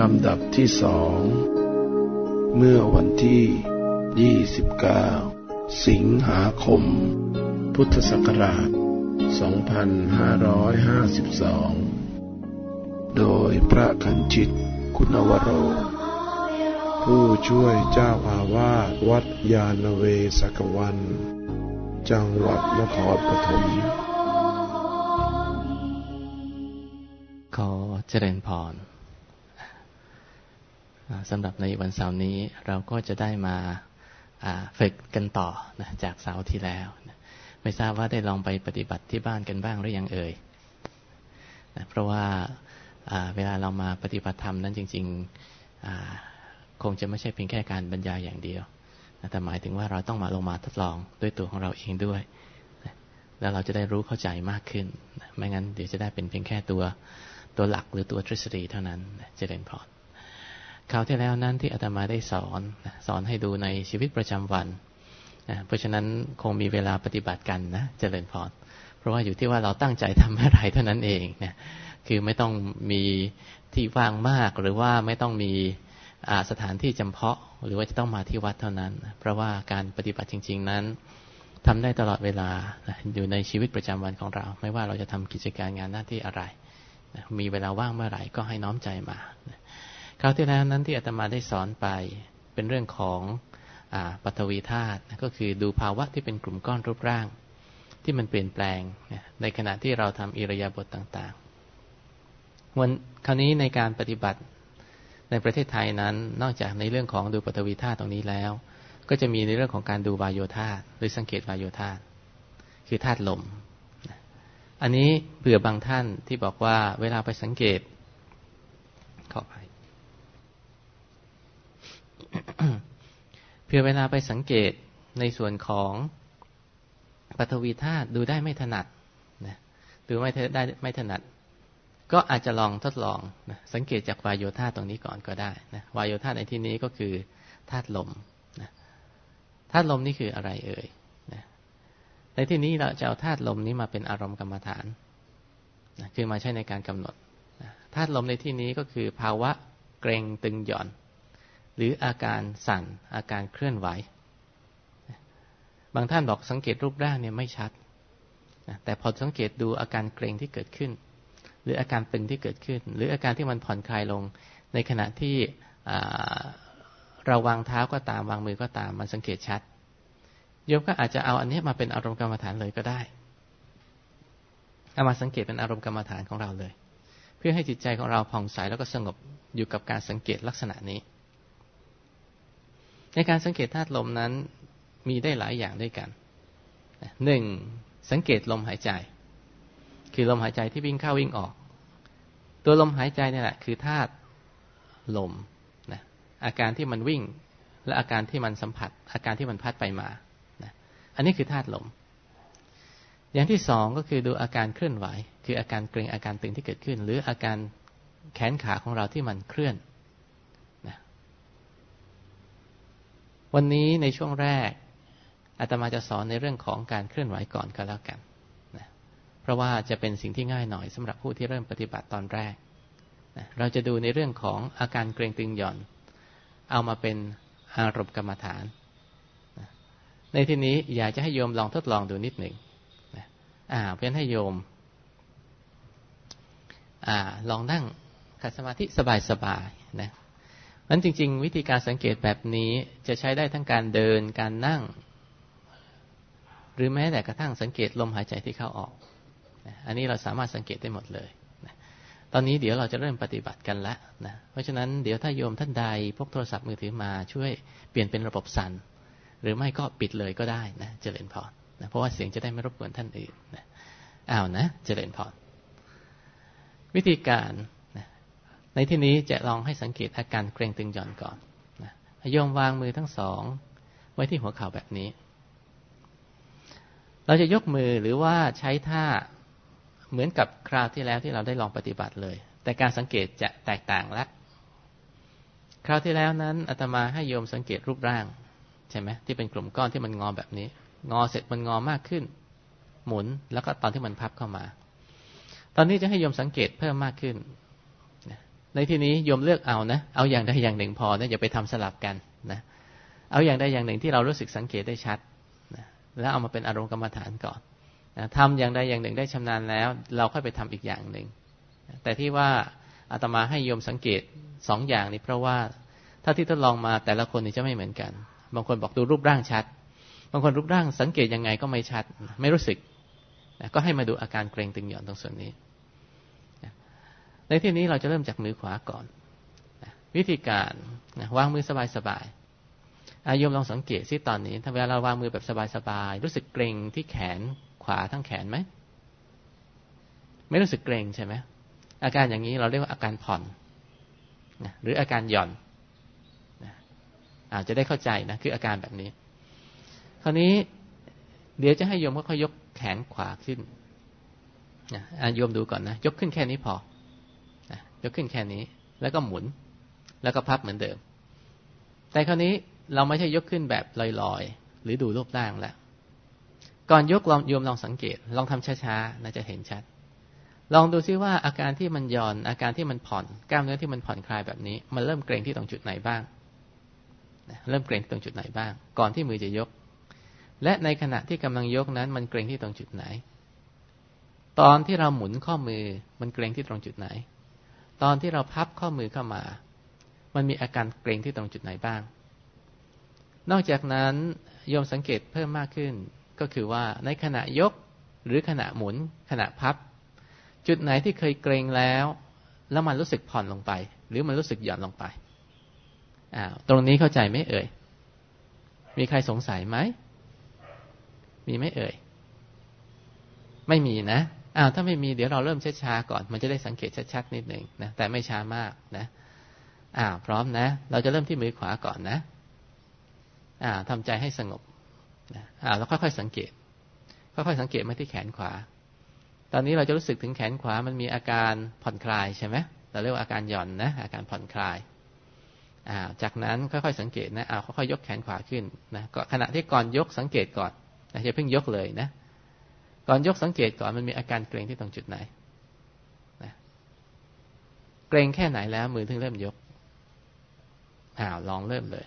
ลำดับที่สอง เมื่อวันที่ 29 สิงหาคม พุทธศักราช 2552 โดยพระคันจิตคุณวโร ผู้ช่วยเจ้าอาวาสวัดยาณเวศกวัน จังหวัดนครปฐมขอเจริญพร สำหรับในวันเสาร์นี้เราก็จะได้มาฝึกกันต่อนะจากเสาร์ที่แล้วนะไม่ทราบว่าได้ลองไปปฏิบัติที่บ้านกันบ้างหรือยังเอ่ยนะเพราะว่าเวลาเรามาปฏิบัติธรรมนั้นจริงๆคงจะไม่ใช่เพียงแค่การบรรยายอย่างเดียวนะแต่หมายถึงว่าเราต้องมาลงมาทดลองด้วยตัวของเราเองด้วยนะแล้วเราจะได้รู้เข้าใจมากขึ้นนะไม่งั้นเดี๋ยวจะได้เป็นเพียงแค่ตัวตัวหลักหรือตัวทฤษฎีเท่านั้นเจริญพร คราวที่แล้วนั้นที่อาตมาได้สอนสอนให้ดูในชีวิตประจำวันนะเพราะฉะนั้นคงมีเวลาปฏิบัติกันนะเจริญพรเพราะว่าอยู่ที่ว่าเราตั้งใจทำอะไรเท่านั้นเองนะคือไม่ต้องมีที่ว่างมากหรือว่าไม่ต้องมีสถานที่จำเพาะ หรือว่าจะต้องมาที่วัดเท่านั้น เพราะว่าการปฏิบัติจริง ๆ นั้นทำได้ตลอดเวลาอยู่ในชีวิตประจำวันของเรา ไม่ว่าเราจะทำกิจการงานหน้าที่อะไร มีเวลาว่างเมื่อไหร่ก็ให้น้อมใจมา คราวที่แล้วนั้นที่อาตมาได้สอนไปเป็นเรื่องของอปัทวีธาตุก็คือดูภาวะที่เป็นกลุ่มก้อนรูปร่าง ที่มันเปลี่ยนแปลงในขณะที่เราทำอิรยาบถต่างๆ วันคราวนี้ในการปฏิบัติในประเทศไทยนั้นนอกจากในเรื่องของดูปฐวีธาตุตรงนี้แล้ว ก็จะมีในเรื่องของการดูวายโยธาหรือสังเกตวายโยธาคือธาตุลม อันนี้เผื่อบางท่านที่บอกว่าเวลาไปสังเกตขอไป เพื่อเวลาไปสังเกตในส่วนของปฐวีธาตุดูได้ไม่ถนัดนะดูไม่ได้ไม่ถนัด ก็อาจจะลองทดลองนะสังเกตจากวายโยธาตรงนี้ก่อนก็ได้นะวายโยธาในที่นี้ก็คือธาตุลมนะธาตุลมนี่คืออะไรเอ่ยนะในที่นี้เราจะเอาธาตุลมนี้มาเป็นอารมณ์กรรมฐานนะคือมาใช้ในการกำหนดธาตุลมในที่นี้ก็คือภาวะเกรงตึงหย่อน หรืออาการสั่นอาการเคลื่อนไหว บางท่านบอกสังเกตรูปร่างเนี่ยไม่ชัด แต่พอสังเกตดูอาการเกรงที่เกิดขึ้น หรืออาการตึงที่เกิดขึ้น หรืออาการที่มันผ่อนคลายลง ในขณะที่เราวางเท้าก็ตามวางมือก็ตาม มันสังเกตชัดโยมก็อาจจะเอาอันนี้มาเป็นอารมณ์กรรมฐานเลยก็ได้เอามาสังเกตเป็นอารมณ์กรรมฐานของเราเลย เพื่อให้จิตใจของเราผ่องใสแล้วก็สงบอยู่กับการสังเกตลักษณะนี้ ในการสังเกตธาตุลมนั้นมีได้หลายอย่างด้วยกันหนึ่งสังเกตลมหายใจ คือลมหายใจที่วิ่งเข้าวิ่งออก ตัวลมหายใจนี่แหละคือธาตุลมนะอาการที่มันวิ่ง และอาการที่มันสัมผัส อาการที่มันพัดไปมาอันนี้คือธาตุลม อย่างที่สองก็คือดูอาการเคลื่อนไหว คืออาการเกร็งอาการตึงที่เกิดขึ้น หรืออาการแขนขาของเราที่มันเคลื่อนนะ วันนี้ในช่วงแรกอาตมาจะสอนในเรื่องของการเคลื่อนไหวก่อนก็แล้วกันนะเพราะว่าจะเป็นสิ่งที่ง่ายหน่อยสำหรับผู้ที่เริ่มปฏิบัติตอนแรกนะเราจะดูในเรื่องของอาการเกร็งตึงหย่อน เอามาเป็นอารมณ์กรรมฐานในที่นี้อยากจะให้โยมลองทดลองดูนิดหนึ่งนะอ่าเพื่อนให้โยมอ่าลองนั่งขัดสมาธิสบายๆนะ นั้นจริง ๆ วิธีการสังเกตแบบนี้จะใช้ได้ทั้งการเดินการนั่ง หรือแม้แต่กระทั่งสังเกตลมหายใจที่เข้าออก อันนี้เราสามารถสังเกตได้หมดเลย ตอนนี้เดี๋ยวเราจะเริ่มปฏิบัติกันแล้วนะเพราะฉะนั้นเดี๋ยวถ้าโยมท่านใดพกโทรศัพท์มือถือมาช่วยเปลี่ยนเป็นระบบสั่นหรือไม่ก็ปิดเลยก็ได้นะเจริญพรนะเพราะว่าเสียงจะได้ไม่รบกวนท่านอื่นนะอ้าวนะเจริญพรวิธีการ ในที่นี้จะลองให้สังเกตอาการเกรงตึงหย่อนก่อนนะโยมวางมือทั้งสอง ไว้ที่หัวเข่าแบบนี้ เราจะยกมือหรือว่าใช้ท่าเหมือนกับคราวที่แล้วที่เราได้ลองปฏิบัติเลย แต่การสังเกตจะแตกต่างละคราวที่แล้วนั้นอาตมาให้โยมสังเกตรูปร่าง ใช่ไหมที่เป็นกลุ่มก้อนที่มันงอแบบนี้ งอเสร็จมันงอมากขึ้น หมุนแล้วก็ตอนที่มันพับเข้ามา ตอนนี้จะให้โยมสังเกตเพิ่มมากขึ้น ในที่นี้โยมเลือกเอานะ เอาอย่างใดอย่างหนึ่งพอนะอย่าไปทำสลับกันนะ เอาอย่างใดอย่างหนึ่งที่เรารู้สึกสังเกตได้ชัดนะแล้วเอามาเป็นอารมณ์กรรมฐานก่อนนะทำอย่างใดอย่างหนึ่งได้ชำนาญแล้ว เราค่อยไปทำอีกอย่างหนึ่ง แต่ที่ว่าอาตมาให้โยมสังเกตสองอย่างนี้เพราะว่าถ้าที่ทดลองมาแต่ละคนนี่จะไม่เหมือนกัน บางคนบอกดูรูปร่างชัด บางคนรูปร่างสังเกตยังไงก็ไม่ชัด ไม่รู้สึก ก็ให้มาดูอาการเกรงตึงหย่อนตรงส่วนนี้ ในที่นี้เราจะเริ่มจากมือขวาก่อนวิธีการวางมือสบายๆอายมลองสังเกตซิตอนนี้ถ้าเวลาเราวางมือแบบสบายๆรู้สึกเกรงที่แขนขวาทั้งแขนไหมไม่รู้สึกเกรงใช่ไหมอาการอย่างนี้เราเรียกว่าอาการผ่อนหรืออาการหย่อนอาจจะได้เข้าใจนะคืออาการแบบนี้ คราวนี้เดี๋ยวจะให้โยมค่อยๆยกแขนขวาขึ้นนะโยมดูก่อนนะ ยกขึ้นแค่นี้พอ ยกขึ้นแค่นี้ แล้วก็หมุน แล้วก็พับเหมือนเดิม แต่คราวนี้เราไม่ใช่ยกขึ้นแบบลอยๆ หรือดูรูปร่างแล้วก่อนยกลองโยมลองสังเกต ลองทำช้าๆน่าจะเห็นชัด ลองดูซิว่าอาการที่มันย่อน อาการที่มันผ่อนกล้ามเนื้อที่มันผ่อนคลายแบบนี้ มันเริ่มเกร็งที่ตรงจุดไหนบ้างเริ่มเกร็งที่ตรงจุดไหนบ้าง ก่อนที่มือจะยก และในขณะที่กำลังยกนั้น มันเกร็งที่ตรงจุดไหน ตอนที่เราหมุนข้อมือมันเกร็งที่ตรงจุดไหน ตอนที่เราพับข้อมือเข้ามา มันมีอาการเกร็งที่ตรงจุดไหนบ้าง นอกจากนั้นโยมสังเกตเพิ่มมากขึ้น ก็คือว่าในขณะยกหรือขณะหมุน ขณะพับ จุดไหนที่เคยเกรงแล้ว แล้วมันรู้สึกผ่อนลงไป หรือมันรู้สึกหย่อนลงไปอ้าวตรงนี้เข้าใจไหมเอ่ย มีใครสงสัยไหมมีไหมเอ่ย ไม่มีนะ อ้าวถ้าไม่มีเดี๋ยวเราเริ่มช้าๆก่อน มันจะได้สังเกตชัดๆนิดหนึ่งนะแต่ไม่ช้ามากนะอ้าวพร้อมนะ เราจะเริ่มที่มือขวาก่อนนะอ้าวทำใจให้สงบนะอ้าวแล้วค่อยๆสังเกต ค่อยๆสังเกตมาที่แขนขวา ตอนนี้เราจะรู้สึกถึงแขนขวามันมีอาการผ่อนคลายใช่ไหมเราเรียกว่าอาการหย่อนนะ อาการผ่อนคลายอ้าวจากนั้นค่อยๆสังเกตนะอ้าวค่อยๆยกแขนขวาขึ้นนะขณะที่ก่อนยกสังเกตก่อนนะอย่าเพิ่งยกเลยนะ ก่อนยกสังเกตก่อนมันมีอาการเกรงที่ตรงจุดไหนนะเกรงแค่ไหนแล้ว มือถึงเริ่มยกอ้าวลองเริ่มเลย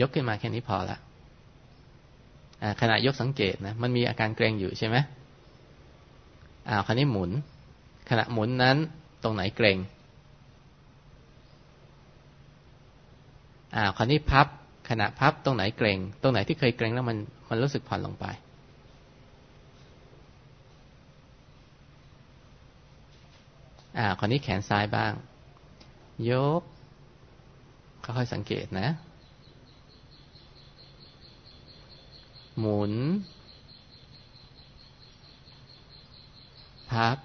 ยกขึ้นมาแค่นี้พอละขณะยกสังเกตนะมันมีอาการเกรงอยู่ใช่ไหมอ้าวคราวนี้หมุน ขณะหมุนนั้นตรงไหนเกรงอ้าวคราวนี้พับ ขณะพับตรงไหนเกรงตรงไหนที่เคยเกรงแล้วมันมันรู้สึกผ่อนลงไป อ่าคนนี้แขนซ้ายบ้าง ยกค่อยๆสังเกตนะ หมุน พับ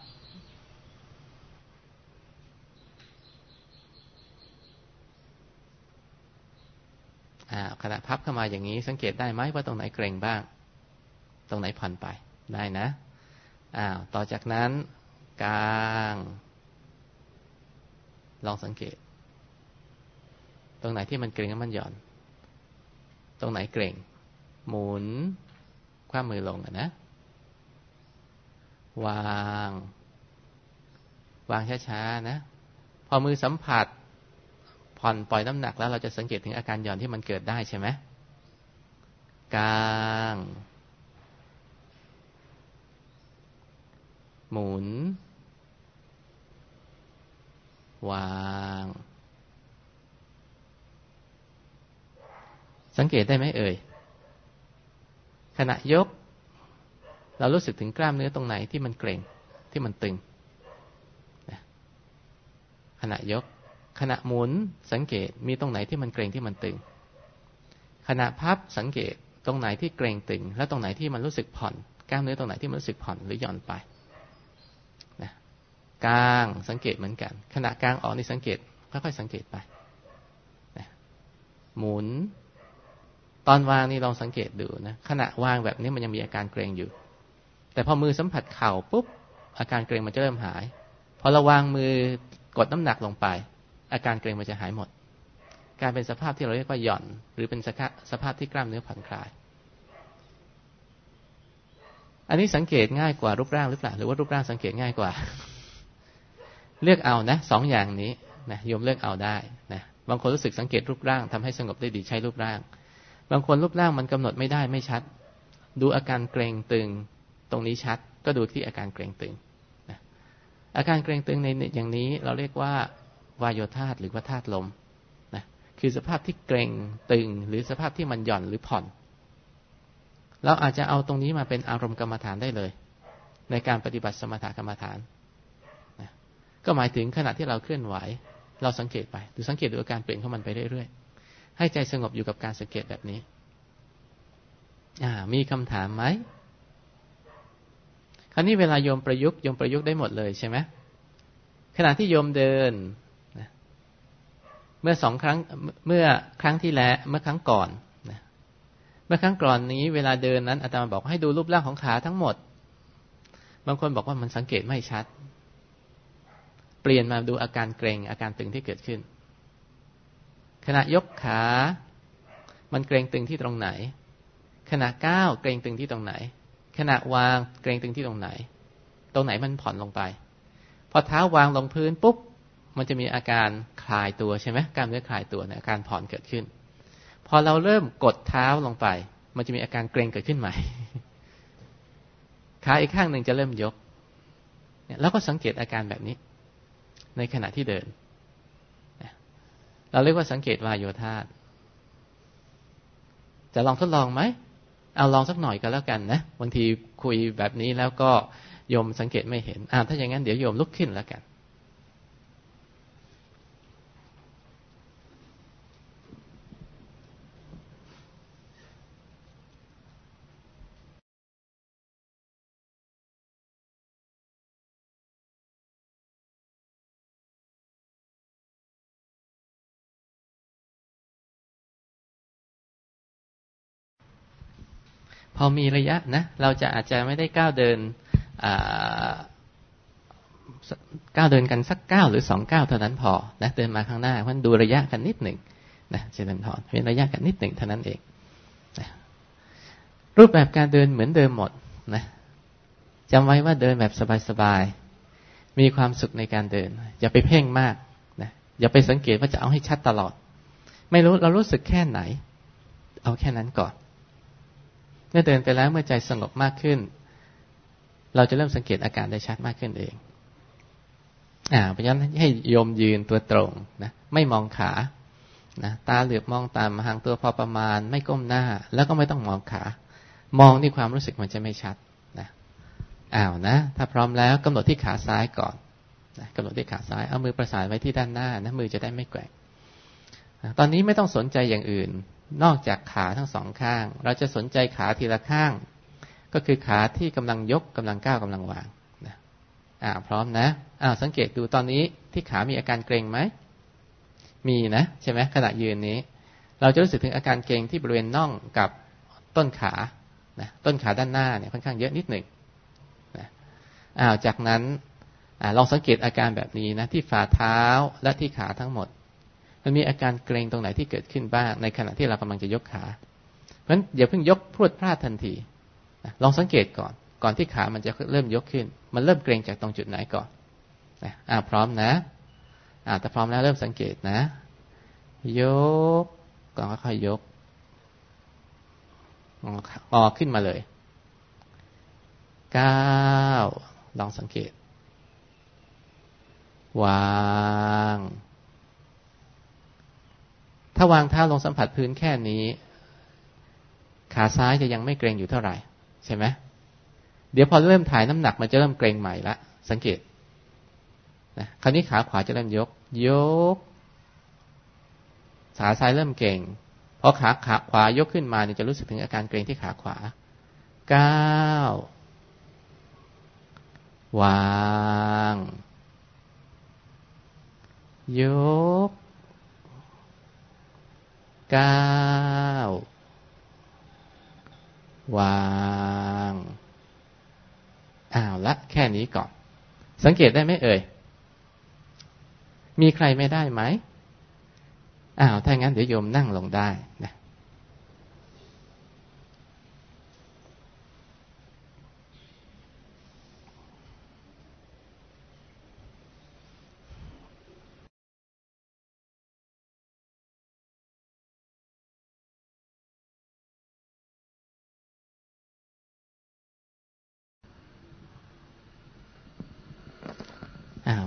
ขณะพับเข้ามาอย่างนี้ สังเกตได้ไหมว่าตรงไหนเกร็งบ้าง ตรงไหนผ่อนไปได้นะอ้าวต่อจากนั้นกลาง ลองสังเกต ตรงไหนที่มันเกร็งแล้วมันหย่อน ตรงไหนเกร็ง หมุน คว้ามือลงนะ วาง วางช้าๆนะ พอมือสัมผัส ผ่อนปล่อยน้ำหนักแล้วเราจะสังเกตถึงอาการหย่อนที่มันเกิดได้ใช่ไหมกลาง หมุน วาง สังเกตได้ไหมเอ่ย ขณะยก เรารู้สึกถึงกล้ามเนื้อตรงไหนที่มันเกร็งที่มันตึง ขณะยก ขณะหมุนสังเกตมีตรงไหนที่มันเกรงที่มันตึง ขณะพับสังเกตตรงไหนที่เกรงตึง และตรงไหนที่มันรู้สึกผ่อนกล้ามเนื้อตรงไหนที่มันรู้สึกผ่อนหรือหย่อนไปนะกลางสังเกตเหมือนกัน ขณะกลางออกนี่สังเกตค่อยๆสังเกตไปนะหมุน ตอนวางนี่ลองสังเกตดูนะขณะวางแบบนี้มันยังมีอาการเกรงอยู่ แต่พอมือสัมผัสเข่าปุ๊บอาการเกรงมันจะเริ่มหายพอเราวางมือกดน้ำหนักลงไป อาการเกร็งมันจะหายหมด การเป็นสภาพที่เราเรียกว่าหย่อน หรือเป็นสภาพที่กล้ามเนื้อผ่อนคลาย อันนี้สังเกตง่ายกว่ารูปร่างหรือเปล่า หรือว่ารูปร่างสังเกตง่ายกว่า เลือกเอานะสองอย่างนี้นะโยมเลือกเอาได้นะบางคนรู้สึกสังเกตรูปร่างทำให้สงบได้ดีใช้รูปร่าง บางคนรูปร่างมันกำหนดไม่ได้ไม่ชัด ดูอาการเกรงตึงตรงนี้ชัด ก็ดูที่อาการเกรงตึงนะอาการเกรงตึงในอย่างนี้เราเรียกว่า วายโยธาตหรือว่าธาตุลมนะคือสภาพที่เกรงตึง หรือสภาพที่มันหย่อนหรือผ่อน เราอาจจะเอาตรงนี้มาเป็นอารมณ์กรรมฐานได้เลย ในการปฏิบัติสมถกรรมฐานนะก็หมายถึงขณะที่เราเคลื่อนไหว เราสังเกตไปดูสังเกตดูอาการเปลี่ยนของมันไปเรื่อยๆให้ใจสงบอยู่กับการสังเกตแบบนี้อ่ามีคำถามไหมคราวนี้เวลาโยมประยุกต์โยมประยุกต์ได้หมดเลยใช่ไหมขณะที่โยมเดิน มื่อสองครั้งเมื่อครั้งที่แล้วเมื่อครั้งก่อนเมื่อครั้งก่อนนี้เวลาเดินนั้นอาจารย์บอกให้ดูรูปร่างของขาทั้งหมด บางคนบอกว่ามันสังเกตไม่ชัด เปลี่ยนมาดูอาการเกรงอาการตึงที่เกิดขึ้น ขณะยกขา มันเกรงตึงที่ตรงไหน ขณะก้าวเกรงตึงที่ตรงไหน ขณะวางเกรงตึงที่ตรงไหน ตรงไหนมันผ่อนลงไป พอเท้าวางลงพื้นปุ๊บ มันจะมีอาการคลายตัวใช่ไหมกล้ามเนื้อคลายตัวเนี่ยอาการผ่อนเกิดขึ้น พอเราเริ่มกดเท้าลงไป มันจะมีอาการเกร็งเกิดขึ้นใหม่ขาอีกข้างหนึ่งจะเริ่มยกเนี่ยเราก็สังเกตอาการแบบนี้ ในขณะที่เดิน เราเรียกว่าสังเกตวายโยธาจะลองทดลองไหม เอาลองสักหน่อยก็แล้วกันนะ บางทีคุยแบบนี้แล้วก็โยมสังเกตไม่เห็น อ่าถ้าอย่างนั้นเดี๋ยวโยมลุกขึ้นแล้วกัน พอมีระยะนะเราจะอาจจะไม่ได้ก้าวเดินก้าวเดินกันสักก้าวหรือสองก้าวเท่านั้นพอนะเดินมาข้างหน้าเพราะดูระยะกันนิดหนึ่งนะเจริญพรเป็นระยะกันนิดหนึ่งเท่านั้นเองนะรูปแบบการเดินเหมือนเดิมหมดนะจำไว้ว่าเดินแบบสบายๆมีความสุขในการเดิน อย่าไปเพ่งมากนะอย่าไปสังเกตว่าจะเอาให้ชัดตลอด ไม่รู้เรารู้สึกแค่ไหน เอาแค่นั้นก่อน มื่อเดินไปแล้วเมื่อใจสงบมากขึ้น เราจะเริ่มสังเกตอาการได้ชัดมากขึ้นเองอ่าเพราะฉะนั้นให้โยมยืนตัวตรงนะไม่มองขานะตาเหลือบมองตามห่างตัวพอประมาณ ไม่ก้มหน้า แล้วก็ไม่ต้องมองขา มองที่ความรู้สึกมันจะไม่ชัดนะอ้าวนะ ถ้าพร้อมแล้วกำหนดที่ขาซ้ายก่อนนะกำหนดที่ขาซ้ายเอามือประสานไว้ที่ด้านหน้านะมือจะได้ไม่แกว่งตอนนี้ไม่ต้องสนใจอย่างอื่น นอกจากขาทั้งสองข้าง เราจะสนใจขาทีละข้าง ก็คือขาที่กำลังยกกำลังก้าวกำลังวางนะอ่าพร้อมนะอ่าสังเกตดูตอนนี้ที่ขามีอาการเกร็งไหมมีนะใช่ไหมขณะยืนนี้ เราจะรู้สึกถึงอาการเกร็งที่บริเวณน่องกับต้นขานะต้นขาด้านหน้าเนี่ยค่อนข้างเยอะนิดหนึ่งนะอ้าวจากนั้นอลองสังเกตอาการแบบนี้นะที่ฝ่าเท้าและที่ขาทั้งหมด มันมีอาการเกรงตรงไหนที่เกิดขึ้นบ้าง ในขณะที่เรากำลังจะยกขาเพราะฉะนั้นอย่าเพิ่งยกพรวดพลาดทันทีลองสังเกตก่อน ก่อนที่ขามันจะเริ่มยกขึ้น มันเริ่มเกรงจากตรงจุดไหนก่อนอ่าพร้อมนะอ่าแต่พร้อมแล้วเริ่มสังเกตนะ ยกก่อนค่อยยกออกขึ้นมาเลยก้าลองสังเกต วาง ถ้าวางเท้าลงสัมผัสพื้นแค่นี้ ขาซ้ายจะยังไม่เกรงอยู่เท่าไหร่ ใช่ไหมเดี๋ยวพอเริ่มถ่ายน้ำหนักมันจะเริ่มเกรงใหม่ละสังเกตนะคราวนี้ขาขวาจะเริ่มยก ยก ขาซ้ายเริ่มเก่งพอขาขาขวายกขึ้นมาเนี่ยจะรู้สึกถึงอาการเกรงที่ขาขวาก้าววาง ยก ก้าววางอ้าวละแค่นี้ก่อน สังเกตได้ไหมเอ่ย มีใครไม่ได้ไหมอ้าวถ้างั้นเดี๋ยวโยมนั่งลงได้นะ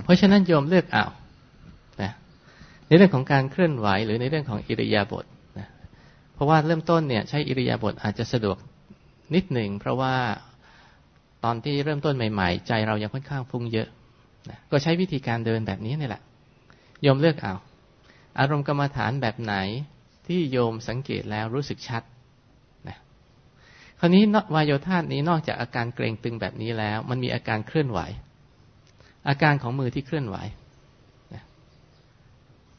เพ ราะฉะนั้นโยมเลือกเอานะในเรื่องของการเคลื่อนไหวหรือในเรื่องของอิริยาบถนะเพราะว่าเริ่มต้นเนี่ยใช้อิริยาบถอาจจะสะดวกนิดหนึ่งเพราะว่าตอนที่เริ่มต้นใหม่ ๆ ใจเรายังค่อนข้างฟุ้งเยอะนะก็ใช้วิธีการเดินแบบนี้นี่แหละโยมเลือกเอาอารมณ์กรรมฐานแบบไหนที่โยมสังเกตแล้วรู้สึกชัดนะคราวนี้วายโยธาตนี้นอกจากอาการเกรงตึงแบบนี้แล้ว มันมีอาการเคลื่อนไหว อาการของมือที่เคลื่อนไหว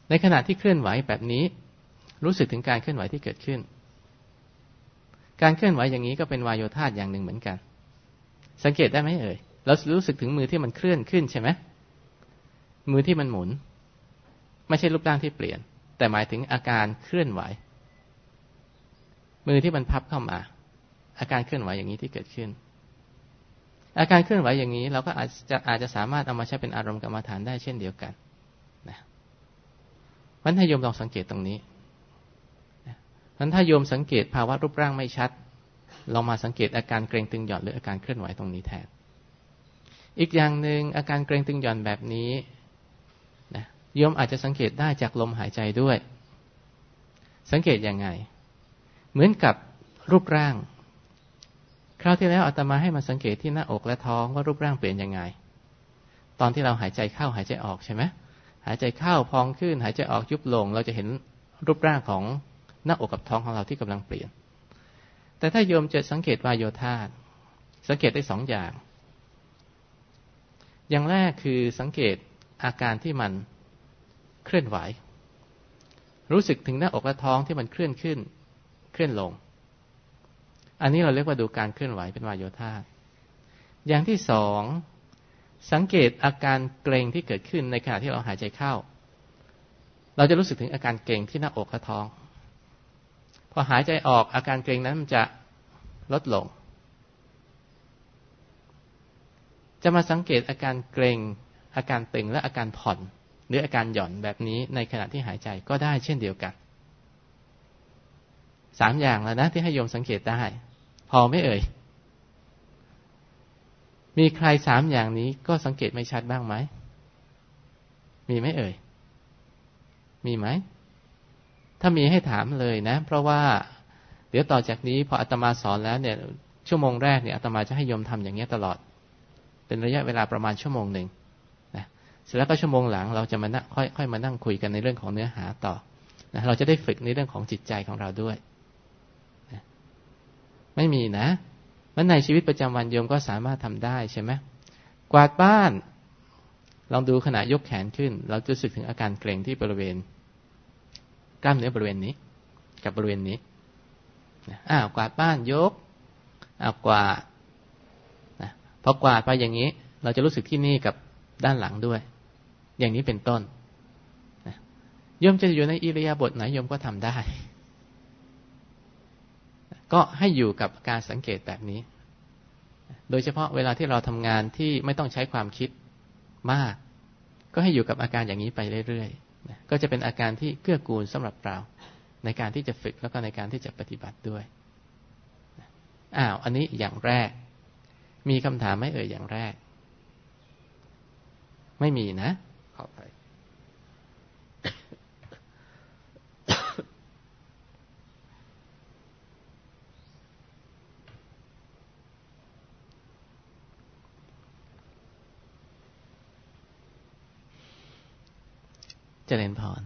ในขณะที่เคลื่อนไหวแบบนี้ รู้สึกถึงการเคลื่อนไหวที่เกิดขึ้น การเคลื่อนไหวอย่างนี้ก็เป็นวายโยธาอย่างหนึ่งเหมือนกัน สังเกตได้ไหมเอ่ยเรารู้สึกถึงมือที่มันเคลื่อนขึ้นใช่ไหมมือที่มันหมุน ไม่ใช่รูปร่างที่เปลี่ยน แต่หมายถึงอาการเคลื่อนไหว มือที่มันพับเข้ามา อาการเคลื่อนไหวอย่างนี้ที่เกิดขึ้น อาการเคลื่อนไหวอย่างนี้ เราก็อาจจะอาจจะสามารถเอามาใช้เป็นอารมณ์กรรมฐานได้เช่นเดียวกันนะมันให้โยมลองสังเกตตรงนี้มันถ้าโยมสังเกตภาวะรูปร่างไม่ชัดลองมาสังเกตอาการเกรงตึงหย่อนหรืออาการเคลื่อนไหวตรงนี้แทน อีกอย่างหนึ่งอาการเกรงตึงหย่อนแบบนี้นะโยมอาจจะสังเกตได้จากลมหายใจด้วย สังเกตยังไง เหมือนกับรูปร่าง คราวที่แล้วอาตมาให้มาสังเกตที่หน้าอกและท้องว่ารูปร่างเปลี่ยนยังไง ตอนที่เราหายใจเข้าหายใจออกใช่ไหมหายใจเข้าพองขึ้น หายใจออกยุบลง เราจะเห็นรูปร่างของหน้าอกกับท้องของเราที่กำลังเปลี่ยน แต่ถ้าโยมจะสังเกตวายโยธาสังเกตได้สองอย่าง อย่างแรกคือสังเกตอาการที่มันเคลื่อนไหว รู้สึกถึงหน้าอกและท้องที่มันเคลื่อนขึ้น เคลื่อนลง อันนี้เราเรียกว่าดูการเคลื่อนไหวเป็นวายโยธาอย่างที่สองสังเกตอาการเกรงที่เกิดขึ้นในขณะที่เราหายใจเข้า เราจะรู้สึกถึงอาการเกรงที่หน้าอกและท้อง พอหายใจออกอาการเกรงนั้นมันจะลดลง จะมาสังเกตอาการเกรงอาการตึงและอาการผ่อน หรืออาการหย่อนแบบนี้ในขณะที่หายใจก็ได้เช่นเดียวกันสามอย่างแล้วนะที่ให้โยมสังเกตได้ พอไม่เอ่ย มีใครสามอย่างนี้ก็สังเกตไม่ชัดบ้างไหม มีไหมเอ่ย มีไหม ถ้ามีให้ถามเลยนะ เพราะว่า เดี๋ยวต่อจากนี้พออาตมาสอนแล้วเนี่ย ชั่วโมงแรกเนี่ยอาตมาจะให้โยมทำอย่างนี้ตลอด เป็นระยะเวลาประมาณชั่วโมงหนึ่งนะเสร็จแล้วก็ชั่วโมงหลังเราจะมานั่งค่อยค่อยมานั่งคุยกันในเรื่องของเนื้อหาต่อนะเราจะได้ฝึกในเรื่องของจิตใจของเราด้วย ไม่มีนะมันในชีวิตประจำวันโยมก็สามารถทำได้ใช่ไหมกวาดบ้าน ลองดูขณะยกแขนขึ้น เราจะรู้สึกถึงอาการเกร็งที่บริเวณ กล้ามเนื้อบริเวณนี้ กับบริเวณนี้อ้าวกวาดบ้านยกอ้าวกวาดพอกวาดไปอย่างนี้ เราจะรู้สึกที่นี่กับด้านหลังด้วย อย่างนี้เป็นต้นโยมจะอยู่ในอิริยาบถไหนโยมก็ทำได้ ก็ให้อยู่กับการสังเกตแบบนี้ โดยเฉพาะเวลาที่เราทำงานที่ไม่ต้องใช้ความคิดมาก ก็ให้อยู่กับอาการอย่างนี้ไปเรื่อยๆ ก็จะเป็นอาการที่เกื้อกูลสำหรับเราในการที่จะฝึกแล้วก็ในการที่จะปฏิบัติด้วย อ้าว อันนี้อย่างแรก มีคำถามไหมเอ่ยอย่างแรก ไม่มีนะขอไป เจริญพร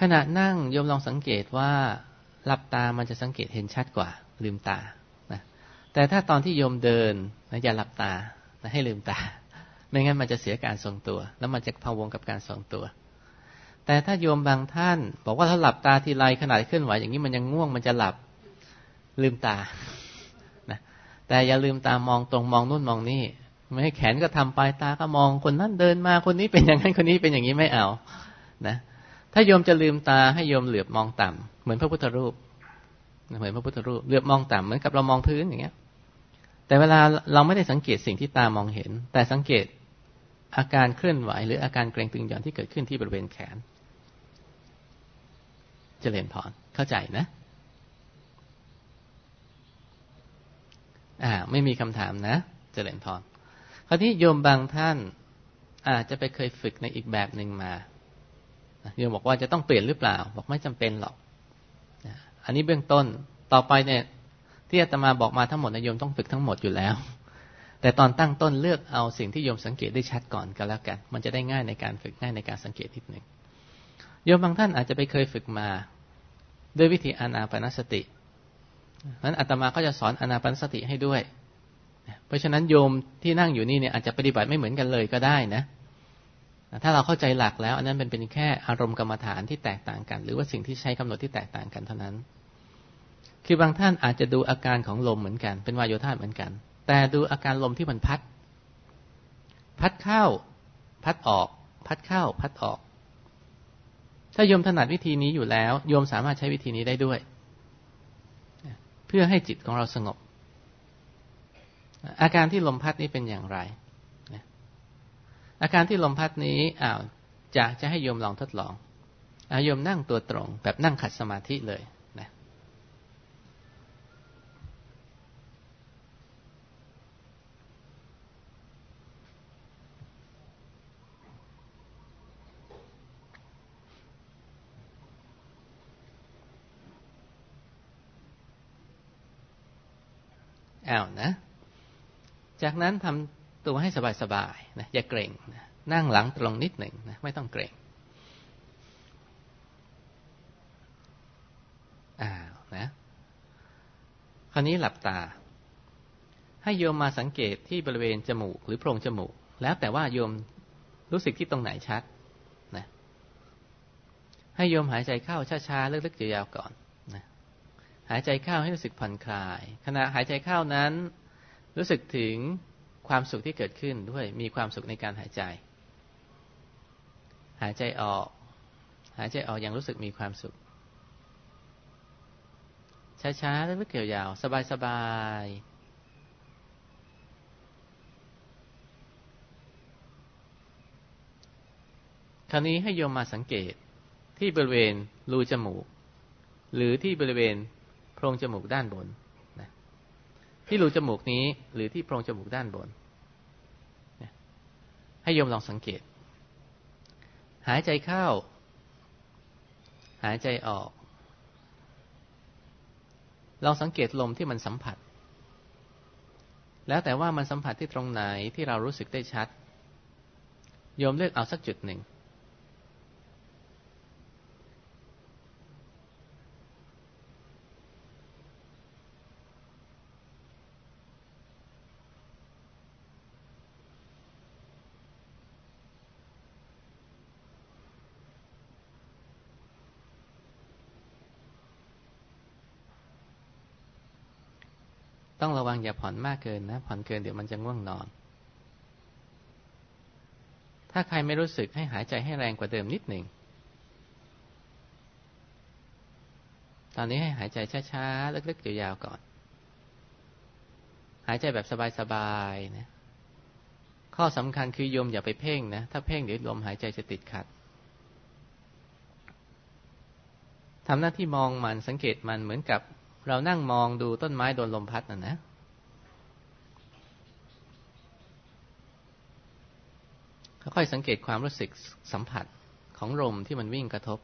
ขณะนั่งโยมลองสังเกตว่าหลับตามันจะสังเกตเห็นชัดกว่า ลืมตานะแต่ถ้าตอนที่โยมเดินนะอย่าหลับตานะให้ลืมตา ไม่งั้นมันจะเสียการทรงตัว แล้วมันจะพะวงกับการทรงตัว แต่ถ้าโยมบางท่าน บอกว่าถ้าหลับตาทีไรขนาดเคลื่อนไหวอย่างนี้มันยังง่วงมันจะหลับลืมตานะแต่อย่าลืมตามองตรงมองนู่นมองนี่ ไม่ให้แขนก็ทำปลายตาก็มองคนนั้นเดินมาคนนี้เป็นอย่างนั้นคนนี้เป็นอย่างนี้ไม่เอานะถ้าโยมจะลืมตาให้โยมเหลือบมองต่ำเหมือนพระพุทธรูปเหมือนพระพุทธรูปเหลือบมองต่ำเหมือนกับเรามองพื้นอย่างเงี้ย แต่เวลาเราไม่ได้สังเกตสิ่งที่ตามองเห็น แต่สังเกตอาการเคลื่อนไหว หรืออาการเกร็งตึงหย่อนที่เกิดขึ้นที่บริเวณแขน เจริญพรเข้าใจนะอ่า ไม่มีคำถามนะ เจริญพร คราวนี้โยมบางท่านอาจจะไปเคยฝึกในอีกแบบหนึ่งมาโยมบอกว่าจะต้องเปลี่ยนหรือเปล่า บอกไม่จำเป็นหรอกอันนี้เบื้องต้นต่อไปเนี่ย ที่อาตมาบอกมาทั้งหมดนะโยมต้องฝึกทั้งหมดอยู่แล้ว แต่ตอนตั้งต้นเลือกเอาสิ่งที่โยมสังเกตได้ชัดก่อนก็แล้วกัน มันจะได้ง่ายในการฝึกง่ายในการสังเกตนิดหนึ่งโยมบางท่านอาจจะไปเคยฝึกมา ด้วยวิธีอานาปนสตินั้นอาตมาก็จะสอนอานาปนสติให้ด้วย เพราะฉะนั้นโยมที่นั่งอยู่นี่เนี่ยอาจจะปฏิบัติไม่เหมือนกันเลยก็ได้นะ ถ้าเราเข้าใจหลักแล้ว อันนั้นเป็นเป็นแค่อารมณ์กรรมฐานที่แตกต่างกัน หรือว่าสิ่งที่ใช้กำหนดที่แตกต่างกันเท่านั้น คือบางท่านอาจจะดูอาการของลมเหมือนกัน เป็นวายโยธาเหมือนกัน แต่ดูอาการลมที่มันพัด พัดเข้า พัดออก พัดเข้า พัดออก ถ้าโยมถนัดวิธีนี้อยู่แล้ว โยมสามารถใช้วิธีนี้ได้ด้วย เพื่อให้จิตของเราสงบ อาการที่ลมพัดนี้เป็นอย่างไรอาการที่ลมพัดนี้อ้าวจะจะให้โยมลองทดลองอาโยมนั่งตัวตรง แบบนั่งขัดสมาธิเลยนะอ้าวนะ จากนั้นทำตัวให้สบายๆนะอย่าเกรงนะนั่งหลังตรงนิดหนึ่งนะไม่ต้องเกรงอ้าวนะคราวนี้หลับตา ให้โยมมาสังเกตที่บริเวณจมูก หรือโพรงจมูก แล้วแต่ว่าโยมรู้สึกที่ตรงไหนชัดนะให้โยมหายใจเข้าช้าๆลึกๆยาวๆก่อนหายใจเข้าให้รู้สึกผ่อนคลาย ขณะหายใจเข้านั้น รู้สึกถึงความสุขที่เกิดขึ้นด้วยมีความสุขในการหายใจ หายใจออก หายใจออกอย่างรู้สึกมีความสุข ช้าๆแล้วไม่เกี่ยวยาว สบายๆคราวนี้ให้โยมมาสังเกตที่บริเวณรูจมูก หรือที่บริเวณโพรงจมูกด้านบน ที่รูจมูกนี้ หรือที่โพรงจมูกด้านบน ให้โยมลองสังเกต หายใจเข้า หายใจออกลองสังเกตลมที่มันสัมผัส แล้วแต่ว่ามันสัมผัสที่ตรงไหนที่เรารู้สึกได้ชัด โยมเลือกเอาสักจุดหนึ่ง ต้องระวังอย่าผ่อนมากเกินนะ ผ่อนเกินเดี๋ยวมันจะง่วงนอน ถ้าใครไม่รู้สึกให้หายใจให้แรงกว่าเดิมนิดหนึ่ง ตอนนี้ให้หายใจช้าๆลึกๆยาวๆก่อน หายใจแบบสบายๆนะ ข้อสำคัญคือโยมอย่าไปเพ่งนะ ถ้าเพ่งเดี๋ยวลมหายใจจะติดขัดทำหน้าที่มองมันสังเกตมันเหมือนกับ เรานั่งมองดูต้นไม้โดนลมพัดน่ะนะ ค่อยสังเกตความรู้สึกสัมผัสของลมที่มันวิ่งกระทบ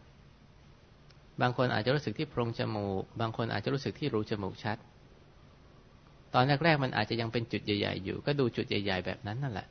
บางคนอาจจะรู้สึกที่โพรงจมูก บางคนอาจจะรู้สึกที่รูจมูกชัด ตอนแรกๆมันอาจจะยังเป็นจุดใหญ่ ๆ อยู่ ก็ดูจุดใหญ่ ๆ แบบนั้นนั่นแหละ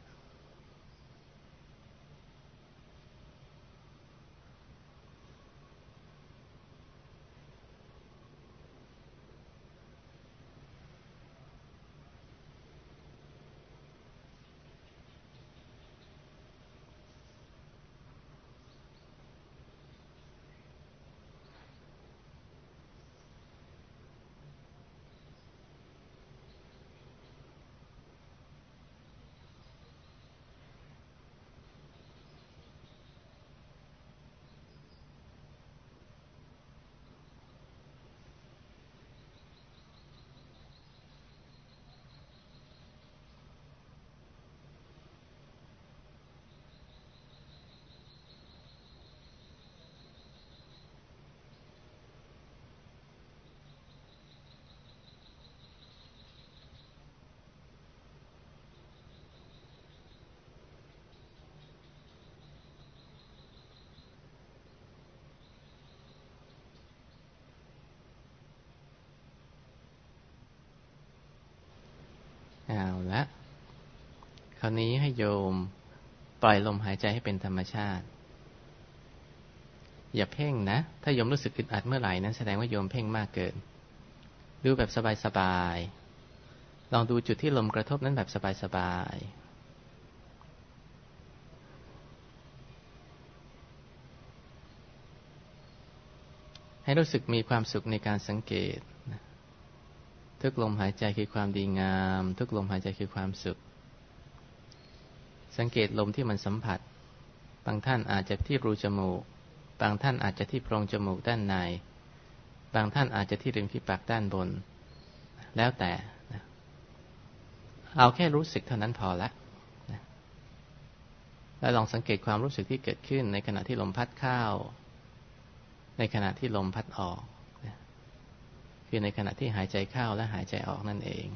คราวนี้ให้โยมปล่อยลมหายใจให้เป็นธรรมชาติ อย่าเพ่งนะ ถ้าโยมรู้สึกอึดอัดเมื่อไหร่นั้นแสดงว่าโยมเพ่งมากเกิน ดูแบบสบายๆ ลองดูจุดที่ลมกระทบนั้นแบบสบายๆให้รู้สึกมีความสุขในการสังเกต ทุกลมหายใจคือความดีงาม ทุกลมหายใจคือความสุข สังเกตลมที่มันสัมผัส บางท่านอาจจะที่รูจมูก บางท่านอาจจะที่โพรงจมูกด้านใน บางท่านอาจจะที่ริมฝีปากด้านบน แล้วแต่ เอาแค่รู้สึกเท่านั้นพอละแล้วลองสังเกตความรู้สึกที่เกิดขึ้นในขณะที่ลมพัดเข้า ในขณะที่ลมพัดออก คือในขณะที่หายใจเข้าและหายใจออกนั่นเอง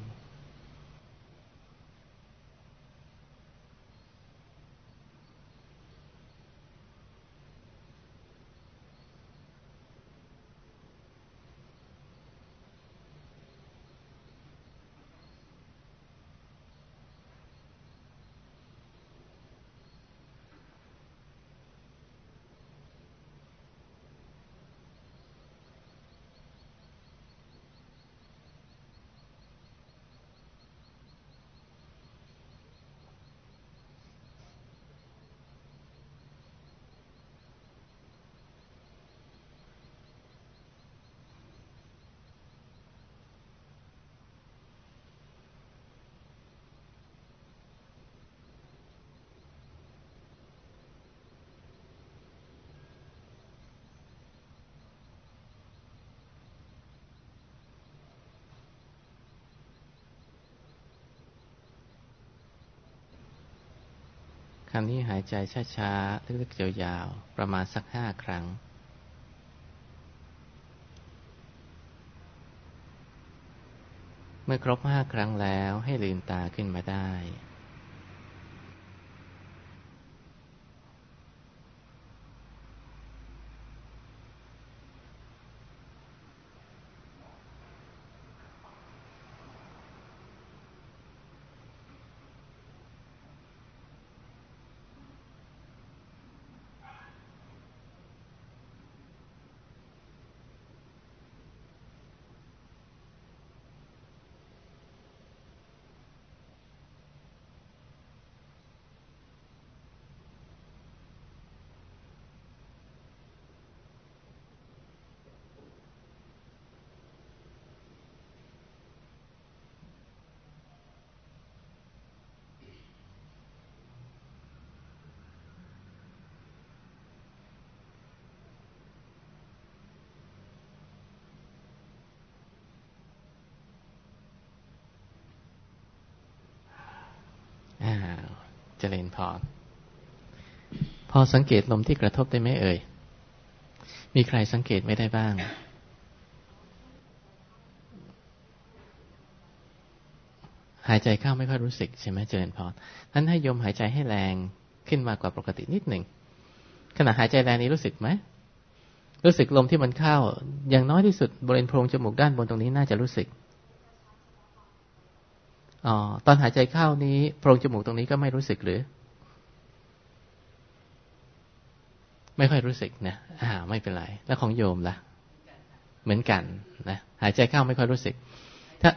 ครั้งนี้หายใจช้าๆลึกๆยาวๆประมาณสักห้าครั้งเมื่อครบห้าครั้งแล้วให้ลืมตาขึ้นมาได้เจ ริญพรพอสังเกตลมที่กระทบได้ไหมเอ่ย มีใครสังเกตไม่ได้บ้าง หายใจเข้าไม่ค่อยรู้สึกใช่ไหมเจริญพรนั้นให้โยมหายใจให้แรงขึ้นมากว่าปกตินิดหนึ่งขณะหายใจแรงนี้รู้สึกไหมรู้สึกลมที่มันเข้า อย่างน้อยที่สุดบริเวณโพรงจมูกด้านบนตรงนี้น่าจะรู้สึก อ๋อตอนหายใจเข้านี้โพรงจมูกตรงนี้ก็ไม่รู้สึกหรือ ไม่ค่อยรู้สึกนะอ่า ไม่เป็นไร แล้วของโยมล่ะ เหมือนกันนะหายใจเข้าไม่ค่อยรู้สึก ถ้า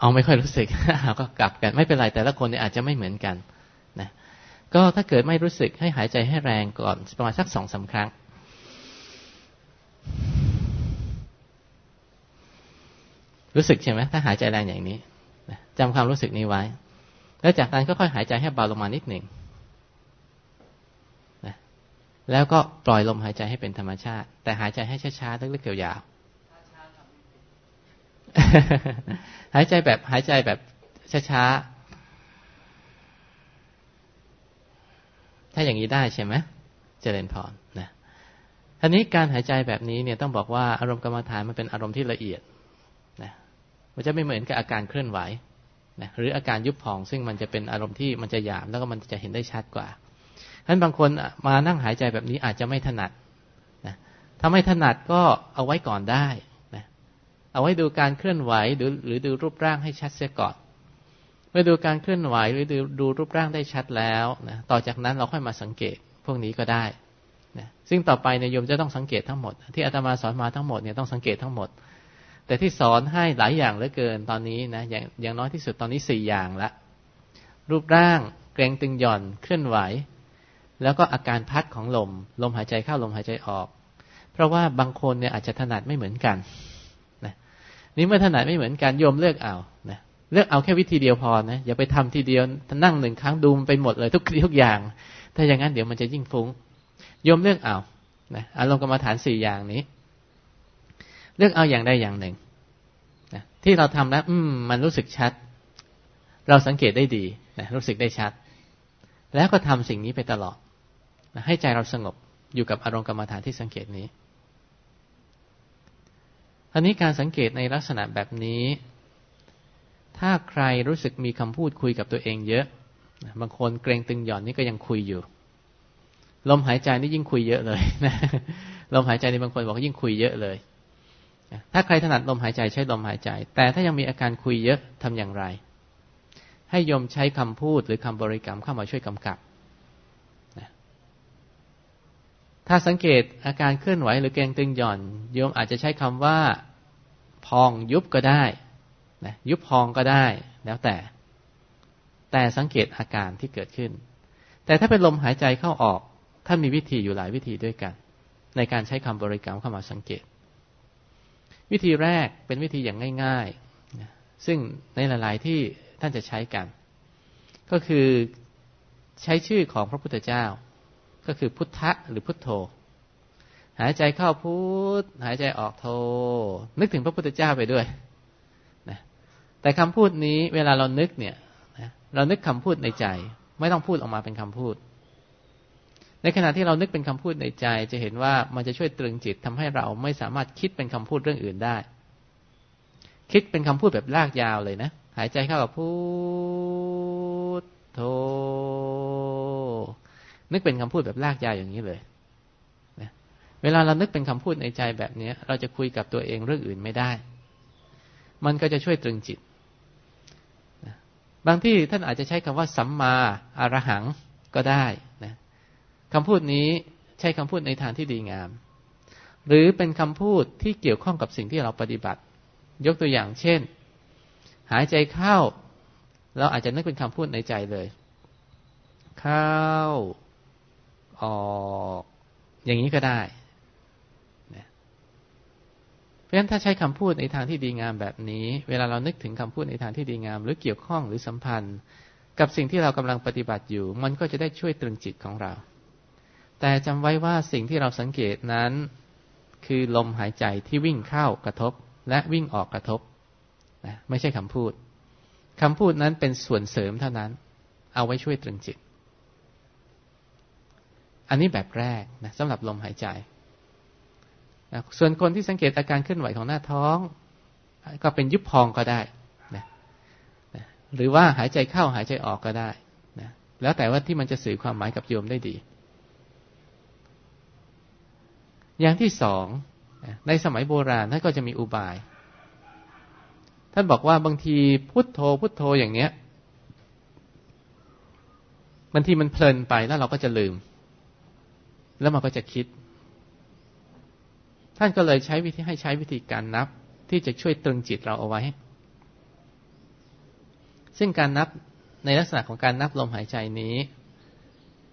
เอาไม่ค่อยรู้สึกก็กลับกัน ไม่เป็นไรแต่ละคนเนี่ยอาจจะไม่เหมือนกัน นะ ก็ถ้าเกิดไม่รู้สึกให้หายใจให้แรงก่อนประมาณสักสองสาครั้ง รู้สึกใช่ไหมถ้าหายใจแรงอย่างนี้จำความรู้สึกนี้ไว้ แล้วจากนั้นก็ค่อยหายใจให้เบาลงมานิดหนึ่งนะแล้วก็ปล่อยลมหายใจให้เป็นธรรมชาติ แต่หายใจให้ช้าๆลึกๆยาวๆหายใจแบบหายใจแบบช้าๆถ้าอย่างนี้ได้ใช่ไหมเจริญพรนะทีนี้การหายใจแบบนี้เนี่ยต้องบอกว่าอารมณ์กรรมฐานมันเป็นอารมณ์ที่ละเอียด มันจะไม่เหมือนกับอาการเคลื่อนไหวนะหรืออาการยุบพอง ซึ่งมันจะเป็นอารมณ์ที่มันจะหยาบแล้วก็มันจะเห็นได้ชัดกว่าฉะนั้นบางคนมานั่งหายใจแบบนี้อาจจะไม่ถนัดนะถ้าไม่ถนัดก็เอาไว้ก่อนได้นะเอาไว้ดูการเคลื่อนไหวหรือหรือดูรูปร่างให้ชัดเสียก่อน เมื่อดูการเคลื่อนไหวหรือดูดูรูปร่างได้ชัดแล้วนะต่อจากนั้นเราค่อยมาสังเกตพวกนี้ก็ได้นะซึ่งต่อไปเนี่ยโยมจะต้องสังเกตทั้งหมด ที่อาตมาสอนมาทั้งหมดเนี่ยต้องสังเกตทั้งหมด แต่ที่สอนให้หลายอย่างเหลือเกินตอนนี้นะอย่างอย่างน้อยที่สุดตอนนี้สี่อย่างละ รูปร่างเกรงตึงหย่อนเคลื่อนไหว แล้วก็อาการพัดของลม ลมหายใจเข้าลมหายใจออก เพราะว่าบางคนเนี่ยอาจจะถนัดไม่เหมือนกันนะนี่เมื่อถนัดไม่เหมือนกันโยมเลือกเอานะเลือกเอาแค่วิธีเดียวพอนะอย่าไปทำทีเดียวนั่งหนึ่งครั้งดูมไปหมดเลยทุกทุกอย่าง ถ้าอย่างนั้นเดี๋ยวมันจะยิ่งฟุง้งโยมเลือกเอานะอารมณ์กรรมฐานสี่อย่างนี้ เลือกเอาอย่างใดอย่างหนึ่งนะที่เราทำแล้ว อืม มันรู้สึกชัด เราสังเกตได้ดีนะรู้สึกได้ชัด แล้วก็ทำสิ่งนี้ไปตลอดนะให้ใจเราสงบอยู่กับอารมณ์กรรมฐานที่สังเกตนี้อันนี้การสังเกตในลักษณะแบบนี้ ถ้าใครรู้สึกมีคำพูดคุยกับตัวเองเยอะบางคนเกรงตึงหย่อนนี่ก็ยังคุยอยู่ ลมหายใจนี่ยิ่งคุยเยอะเลยนะลมหายใจในบางคนบอกยิ่งคุยเยอะเลย ถ้าใครถนัดลมหายใจใช้ลมหายใจ แต่ถ้ายังมีอาการคุยเยอะทำอย่างไร ให้โยมใช้คำพูดหรือคำบริกรรมเข้ามาช่วยกำกับนะถ้าสังเกตอาการเคลื่อนไหวหรือเกรงตึงหย่อน โยมอาจจะใช้คำว่า พองยุบก็ได้นะยุบพองก็ได้แล้วแต่ แต่สังเกตอาการที่เกิดขึ้น แต่ถ้าเป็นลมหายใจเข้าออกท่านมีวิธีอยู่หลายวิธีด้วยกัน ในการใช้คำบริกรรมเข้ามาสังเกต วิธีแรกเป็นวิธีอย่างง่ายๆ ซึ่งในหลาย ๆ ที่ท่านจะใช้กัน ก็คือใช้ชื่อของพระพุทธเจ้า ก็คือพุทธะหรือพุทโธ หายใจเข้าพุทหายใจออกโธนึกถึงพระพุทธเจ้าไปด้วยนะแต่คำพูดนี้เวลาเรานึกเนี่ยนะเรานึกคำพูดในใจ ไม่ต้องพูดออกมาเป็นคำพูด ในขณะที่เรานึกเป็นคำพูดในใจ จะเห็นว่ามันจะช่วยตรึงจิตทำให้เราไม่สามารถคิดเป็นคำพูดเรื่องอื่นได้ คิดเป็นคำพูดแบบลากยาวเลยนะ หายใจเข้ากับพูดโทนึกเป็นคำพูดแบบลากยาวอย่างนี้เลยนะเวลาเรานึกเป็นคำพูดในใจแบบนี้เราจะคุยกับตัวเองเรื่องอื่นไม่ได้ มันก็จะช่วยตรึงจิตนะบางที่ท่านอาจจะใช้คำว่าสัมมาอารหังก็ได้นะ คำพูดนี้ใช้คำพูดในทางที่ดีงาม หรือเป็นคำพูดที่เกี่ยวข้องกับสิ่งที่เราปฏิบัติ ยกตัวอย่างเช่น หายใจเข้า เราอาจจะนึกเป็นคำพูดในใจเลย เข้า ออกอย่างนี้ก็ได้เพราะฉะนั้นถ้าใช้คำพูดในทางที่ดีงามแบบนี้ เวลาเรานึกถึงคำพูดในทางที่ดีงาม หรือเกี่ยวข้องหรือสัมพันธ์ กับสิ่งที่เรากำลังปฏิบัติอยู่ มันก็จะได้ช่วยตรึงจิตของเรา แต่จำไว้ว่าสิ่งที่เราสังเกตนั้น คือลมหายใจที่วิ่งเข้ากระทบ และวิ่งออกกระทบนะไม่ใช่คำพูดคำพูดนั้นเป็นส่วนเสริมเท่านั้น เอาไว้ช่วยตรึงจิต อันนี้แบบแรกนะสำหรับลมหายใจนะส่วนคนที่สังเกตอาการเคลื่อนไหวของหน้าท้อง ก็เป็นยุบพองก็ได้นะนะหรือว่าหายใจเข้าหายใจออกก็ได้นะแล้วแต่ว่าที่มันจะสื่อความหมายกับโยมได้ดี อย่างที่สองในสมัยโบราณท่านก็จะมีอุบาย ท่านบอกว่าบางทีพุทโธพุทโธอย่างเนี้ยบางทีมันเพลินไปแล้วเราก็จะลืม แล้วมันก็จะคิด ท่านก็เลยใช้วิธีให้ใช้วิธีการนับที่จะช่วยตรึงจิตเราเอาไว้ ซึ่งการนับในลักษณะของการนับลมหายใจนี้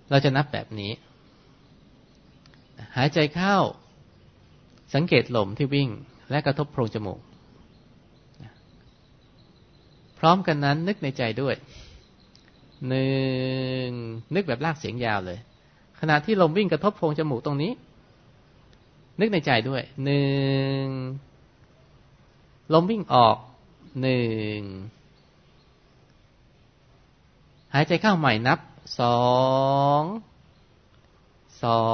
เราจะนับแบบนี้ หายใจเข้า สังเกตลมที่วิ่งและกระทบโพรงจมูก พร้อมกันนั้นนึกในใจด้วยหนึ่งนึกแบบลากเสียงยาวเลย ขณะที่ลมวิ่งกระทบโพรงจมูกตรงนี้ นึกในใจด้วยหนึ่งลมวิ่งออกหนึ่งหายใจเข้าใหม่นับสอง สอ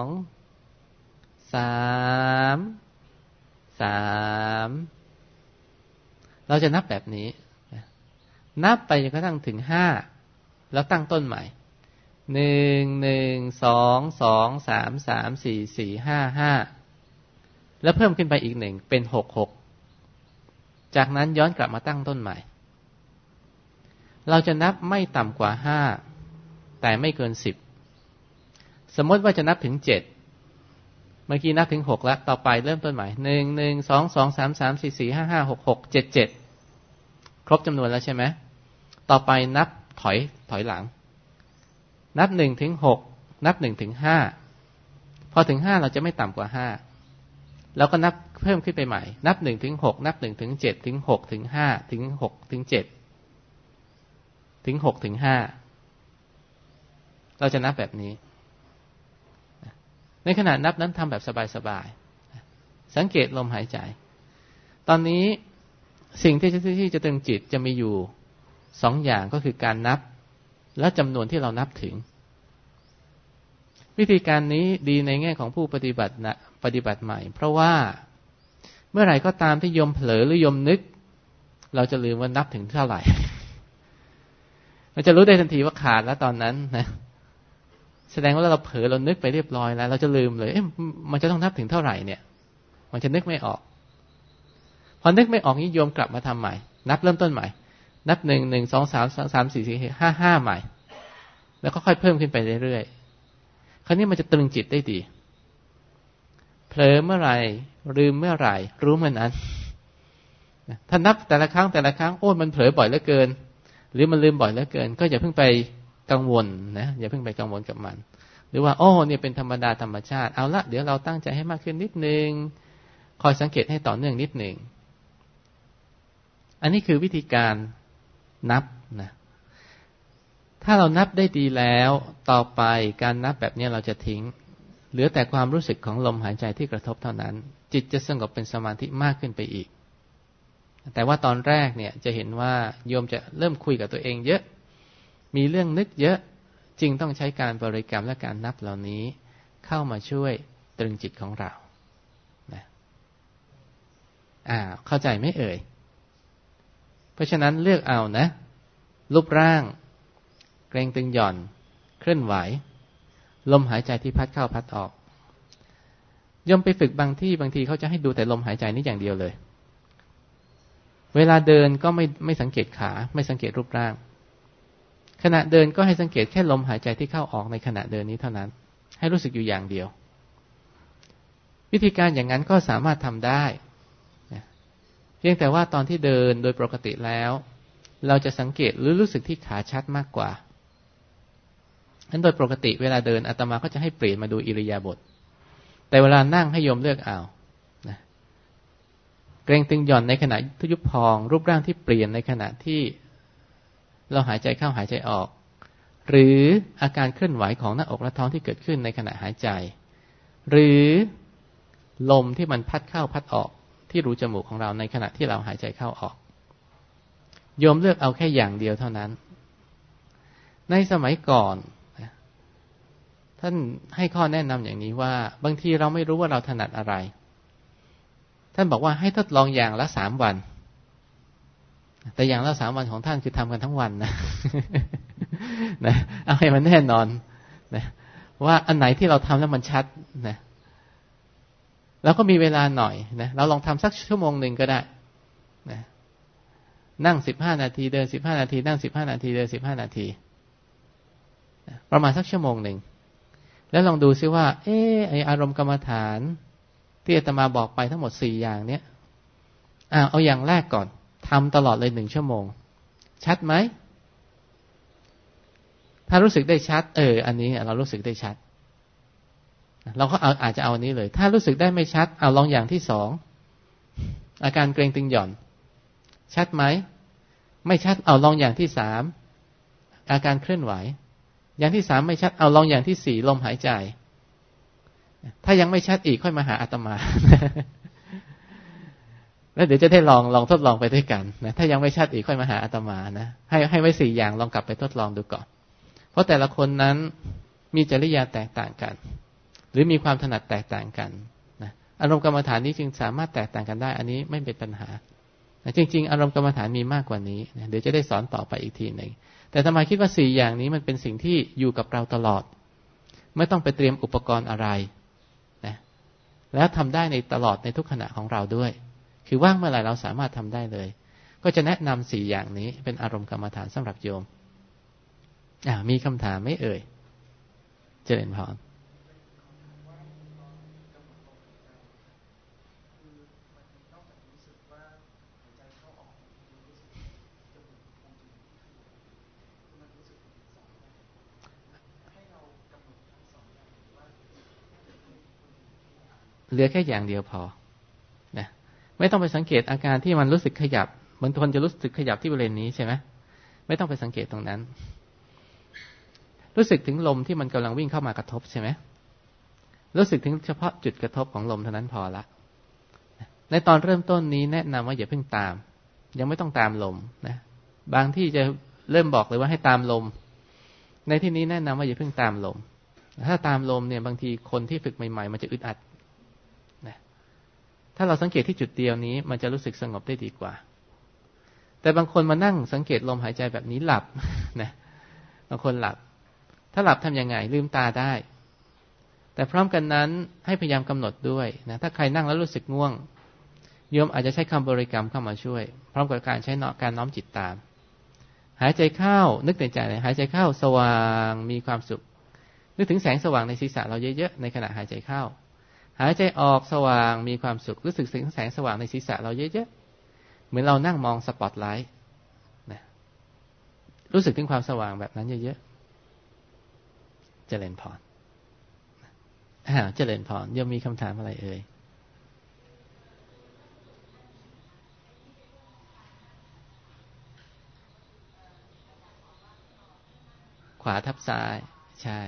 งสามสามเราจะนับแบบนี้ นับไปจนกระทั่งถึงห้าแล้วตั้งต้นใหม่หนึ่งหนึ่งสองสองสามสามสี่สี่ห้าห้าแล้วเพิ่มขึ้นไปอีกหนึ่งเป็นหกหกจากนั้นย้อนกลับมาตั้งต้นใหม่ เราจะนับไม่ต่ำกว่าห้าแต่ไม่เกินสิบ สมมติว่าจะนับถึงเจ็ดเมื่อกี้นับถึงหกแล้ว ต่อไปเริ่มต้นใหม่หนึ่งหนึ่งสองสองสามสามสี่สี่ห้าห้าหกหกเจ็ดเจ็ดครบจำนวนแล้วใช่ไหมต่อไปนับถอยถอยหลัง นับหนึ่งถึงหกนับหนึ่งถึงห้าพอถึงห้าเราจะไม่ต่ำกว่าห้าแล้วก็นับเพิ่มขึ้นไปใหม่ นับหนึ่งถึงหกนับหนึ่งถึงเจ็ดถึงหกถึงห้าถึงหกถึงเจ็ดถึงหกถึงห้าเราจะนับแบบนี้ ในขณะนับนั้นทำแบบสบายๆ สังเกตลมหายใจ ตอนนี้สิ่งที่ที่จะตึงจิตจะมีอยู่สองอย่างก็คือการนับและจำนวนที่เรานับถึง วิธีการนี้ดีในแง่ของผู้ปฏิบัตินะปฏิบัติใหม่ เพราะว่าเมื่อไหร่ก็ตามที่ยมเผลอหรือยมนึก เราจะลืมว่านับถึงเท่าไหร่ เราจะรู้ได้ทันทีว่าขาดแล้วตอนนั้นนะ แสดงว่าเราเผลอเรานึกไปเรียบร้อยแล้ว เราจะลืมเลยเอ๊ะมันจะต้องนับถึงเท่าไหร่เนี่ย มันจะนึกไม่ออก พอนึกไม่ออกนี่โยมกลับมาทำใหม่ นับเริ่มต้นใหม่ นับหนึ่งหนึ่งสองสามสามสี่สี่ห้าห้าใหม่ แล้วก็ค่อยเพิ่มขึ้นไปเรื่อยๆคราวนี้มันจะตรึงจิตได้ดีเผลอเมื่อไหร่ลืมเมื่อไหร่ รู้เมื่อนั้นถ้านับแต่ละครั้งแต่ละครั้งโอ้มันเผลอบ่อยเหลือเกิน หรือมันลืมบ่อยเหลือเกิน ก็อย่าเพิ่งไป กังวลนะอย่าเพิ่งไปกังวลกับมัน หรือว่าโอ้เนี่ยเป็นธรรมดาธรรมชาติเอาละเดี๋ยวเราตั้งใจให้มากขึ้นนิดนึงคอยสังเกตให้ต่อเนื่องนิดหนึ่ง อันนี้คือวิธีการนับนะ ถ้าเรานับได้ดีแล้วต่อไปการนับแบบนี้เราจะทิ้ง เหลือแต่ความรู้สึกของลมหายใจที่กระทบเท่านั้น จิตจะสงบเป็นสมาธิมากขึ้นไปอีก แต่ว่าตอนแรกเนี่ยจะเห็นว่าโยมจะเริ่มคุยกับตัวเองเยอะ มีเรื่องนึกเยอะจึงต้องใช้การบริกรรมและการนับเหล่านี้ เข้ามาช่วยตรึงจิตของเรานะอ่า เข้าใจไม่เอ่ย เพราะฉะนั้นเลือกเอานะ รูปร่าง เกรงตึงหย่อน เคลื่อนไหว ลมหายใจที่พัดเข้าพัดออกยมไปฝึกบางที่บางทีเขาจะให้ดูแต่ลมหายใจนี้อย่างเดียวเลย เวลาเดินก็ไม่ไม่สังเกตขา ไม่สังเกตรูปร่าง ขณะเดินก็ให้สังเกตแค่ลมหายใจที่เข้าออกในขณะเดินนี้เท่านั้น ให้รู้สึกอยู่อย่างเดียว วิธีการอย่างนั้นก็สามารถทำได้เพียงแต่ว่าตอนที่เดินโดยปกติแล้ว เราจะสังเกตหรือรู้สึกที่ขาชัดมากกว่านั้นโดยปกติเวลาเดินอาตมาก็จะให้เปลี่ยนมาดูอิริยาบถแต่เวลานั่งให้โยมเลือกเอาเกรงตึงหย่อนในขณะทุยุบพอง รูปร่างที่เปลี่ยนในขณะที่ เราหายใจเข้าหายใจออก หรืออาการเคลื่อนไหวของหน้าอกและท้องที่เกิดขึ้นในขณะหายใจ หรือลมที่มันพัดเข้าพัดออกที่รูจมูกของเราในขณะที่เราหายใจเข้าออก โยมเลือกเอาแค่อย่างเดียวเท่านั้น ในสมัยก่อนท่านให้ข้อแนะนำอย่างนี้ว่า บางทีเราไม่รู้ว่าเราถนัดอะไร ท่านบอกว่าให้ทดลองอย่างละสามวัน แต่อย่างละสามวันของท่านคือทำกันทั้งวันนะนะเอาให้มันแน่นอนนะว่าอันไหนที่เราทำแล้วมันชัดนะเราก็มีเวลาหน่อยนะเราลองทำสักชั่วโมงหนึ่งก็ได้นะนั่งสิบห้านาทีเดินสิบห้านาที นั่งสิบห้านาทีเดินสิบห้านาที ประมาณสักชั่วโมงหนึ่ง แล้วลองดูซิว่า เออไออารมณ์กรรมฐาน ที่อาตมาบอกไปทั้งหมดสี่อย่างเนี้ยอ่าเอาอย่างแรกก่อน ทำตลอดเลยหนึ่งชั่วโมง ชัดไหม ถ้ารู้สึกได้ชัด เออ อันนี้เรารู้สึกได้ชัด เราก็เอาอาจจะเอาอันนี้เลย ถ้ารู้สึกได้ไม่ชัด เอาลองอย่างที่สอง อาการเกรงตึงหย่อน ชัดไหม ไม่ชัด เอาลองอย่างที่สาม อาการเคลื่อนไหว อย่างที่สามไม่ชัด เอาลองอย่างที่สี่ลมหายใจ ถ้ายังไม่ชัดอีกค่อยมาหาอาตมา แล้วเดี๋ยวจะได้ลองลองทดลองไปด้วยกันนะถ้ายังไม่ชัดอีกค่อยมาหาอาตมานะให้ให้ไว้สี่อย่างลองกลับไปทดลองดูก่อน เพราะแต่ละคนนั้นมีจริยาแตกต่างกัน หรือมีความถนัดแตกต่างกันนะอารมณ์กรรมฐานนี้จึงสามารถแตกต่างกันได้ อันนี้ไม่เป็นปัญหาจริง ๆ อารมณ์กรรมฐานมีมากกว่านี้เดี๋ยวจะได้สอนต่อไปอีกทีหนึ่งแต่ทำไมคิดว่าสี่อย่างนี้มันเป็นสิ่งที่อยู่กับเราตลอด ไม่ต้องไปเตรียมอุปกรณ์อะไรนะแล้วทำได้ในตลอดในทุกขณะของเราด้วย คือว่างเมื่อไหร่เราสามารถทำได้เลย ก็จะแนะนำสี่อย่างนี้เป็นอารมณ์กรรมฐานสำหรับโยมอ่ามีคำถามไม่เอ่ย เจริญพรเหลือแค่อย่างเดียวพอ ไม่ต้องไปสังเกตอาการที่มันรู้สึกขยับบางคนจะรู้สึกขยับที่บริเวณนี้ใช่ไหมไม่ต้องไปสังเกตตรงนั้น รู้สึกถึงลมที่มันกำลังวิ่งเข้ามากระทบใช่ไหมรู้สึกถึงเฉพาะจุดกระทบของลมเท่านั้นพอละ ในตอนเริ่มต้นนี้แนะนำว่าอย่าเพิ่งตาม ยังไม่ต้องตามลมนะ บางที่จะเริ่มบอกเลยว่าให้ตามลม ในที่นี้แนะนำว่าอย่าเพิ่งตามลม ถ้าตามลมเนี่ยบางทีคนที่ฝึกใหม่ ๆ มันจะอึดอัด ถ้าเราสังเกตที่จุดเดียวนี้ มันจะรู้สึกสงบได้ดีกว่า แต่บางคนมานั่งสังเกตลมหายใจแบบนี้หลับนะบางคนหลับ ถ้าหลับทํำยังไง ลืมตาได้ แต่พร้อมกันนั้นให้พยายามกำหนดด้วยนะถ้าใครนั่งแล้วรู้สึกง่วงโยมอาจจะใช้คำบริกรรมเข้ามาช่วย พร้อมกับการใช้เนาะการน้อมจิตตาม หายใจเข้านึกในใจเลยหายใจเข้าสว่างมีความสุข นึกถึงแสงสว่างในศีรษะเราเยอะๆในขณะหายใจเข้า หายใจออกสว่างมีความสุขรู้สึกถึงแสงสว่างในศีรษะเราเยอะๆเหมือนเรานั่งมองสปอตไลท์นะรู้สึกถึงความสว่างแบบนั้นเยอะๆเจริญพรเจริญพรยังมีคำถามอะไรเอ่ยขวาทับซ้าย ใช่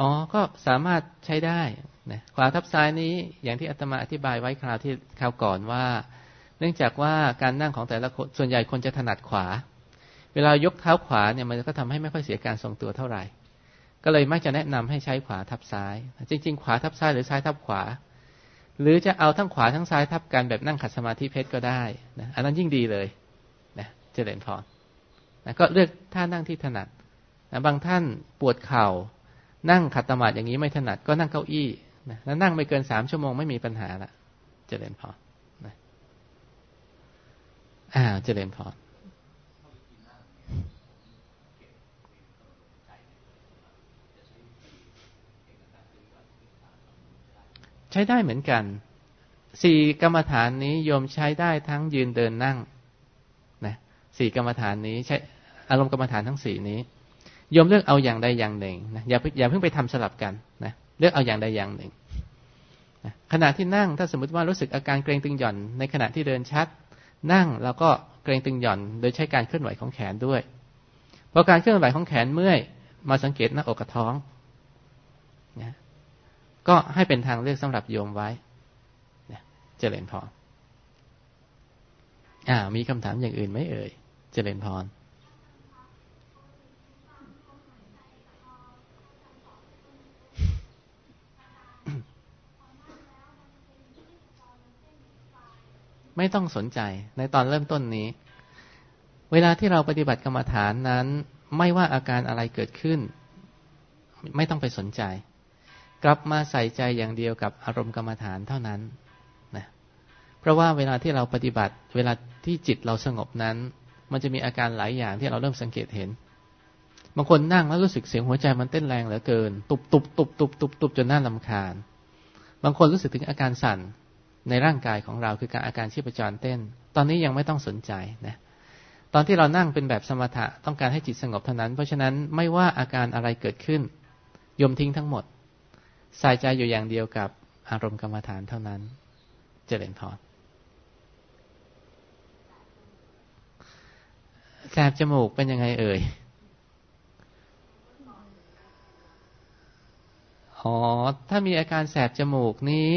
อ๋อ ก็สามารถใช้ได้นะขวาทับซ้ายนี้อย่างที่อาตมาอธิบายไว้คราวที่คราวก่อนว่า เนื่องจากว่าการนั่งของแต่ละคนส่วนใหญ่คนจะถนัดขวา เวลายกเท้าขวาเนี่ยมันก็ทำให้ไม่ค่อยเสียการทรงตัวเท่าไหร่ ก็เลยมักจะแนะนำให้ใช้ขวาทับซ้าย จริง ๆ ขวาทับซ้ายหรือซ้ายทับขวา หรือจะเอาทั้งขวาทั้งซ้ายทับกันแบบนั่งขัดสมาธิเพชรก็ได้นะอันนั้นยิ่งดีเลยนะเจริญพรนะก็เลือกท่านั่งที่ถนัดนะบางท่านปวดเข่า นั่งขัดสมาธิอย่างนี้ไม่ถนัดก็นั่งเก้าอี้นะแล้วนั่งไม่เกินสามชั่วโมงไม่มีปัญหาละเจริญพรนะอ่าเจริญพรใช้ได้เหมือนกันสี่กรรมฐานนี้โยมใช้ได้ทั้งยืนเดินนั่งนะสี่กรรมฐานนี้ใช้อารมณ์กรรมฐานทั้งสี่นี้ โยมเลือกเอาอย่างใดอย่างหนึ่งนะอย่าอย่าเพิ่งไปทำสลับกันนะเลือกเอาอย่างใดอย่างหนึ่งนะขณะที่นั่งถ้าสมมติว่ารู้สึกอาการเกรงตึงหย่อน ในขณะที่เดินชัด นั่งแล้วก็เกรงตึงหย่อน โดยใช้การเคลื่อนไหวของแขนด้วยพอการเคลื่อนไหวของแขนเมื่อยมาสังเกตหน้าอกกับท้องนะก็ให้เป็นทางเลือกสำหรับโยมไว้นะเจริญพรอ่า มีคำถามอย่างอื่นไหมเอ่ย เจริญพร ไม่ต้องสนใจในตอนเริ่มต้นนี้ เวลาที่เราปฏิบัติกรรมฐานนั้น ไม่ว่าอาการอะไรเกิดขึ้น ไม่ต้องไปสนใจ กลับมาใส่ใจอย่างเดียวกับอารมณ์กรรมฐานเท่านั้นนะเพราะว่าเวลาที่เราปฏิบัติเวลาที่จิตเราสงบนั้น มันจะมีอาการหลายอย่างที่เราเริ่มสังเกตเห็นบางคนนั่งแล้วรู้สึกเสียงหัวใจมันเต้นแรงเหลือเกิน ตุบตุบตุบตุบตุบตุบจนน่าลำคาญ บางคนรู้สึกถึงอาการสั่น ในร่างกายของเราคือการอาการชีพจรเต้น ตอนนี้ยังไม่ต้องสนใจนะตอนที่เรานั่งเป็นแบบสมถะต้องการให้จิตสงบเท่านั้น เพราะฉะนั้นไม่ว่าอาการอะไรเกิดขึ้นยมทิ้งทั้งหมดใส่ใจอยู่อย่างเดียวกับอารมณ์กรรมฐานเท่านั้น เจริญพรแสบจมูกเป็นยังไงเอ่ย อ๋อ ถ้ามีอาการแสบจมูกนี้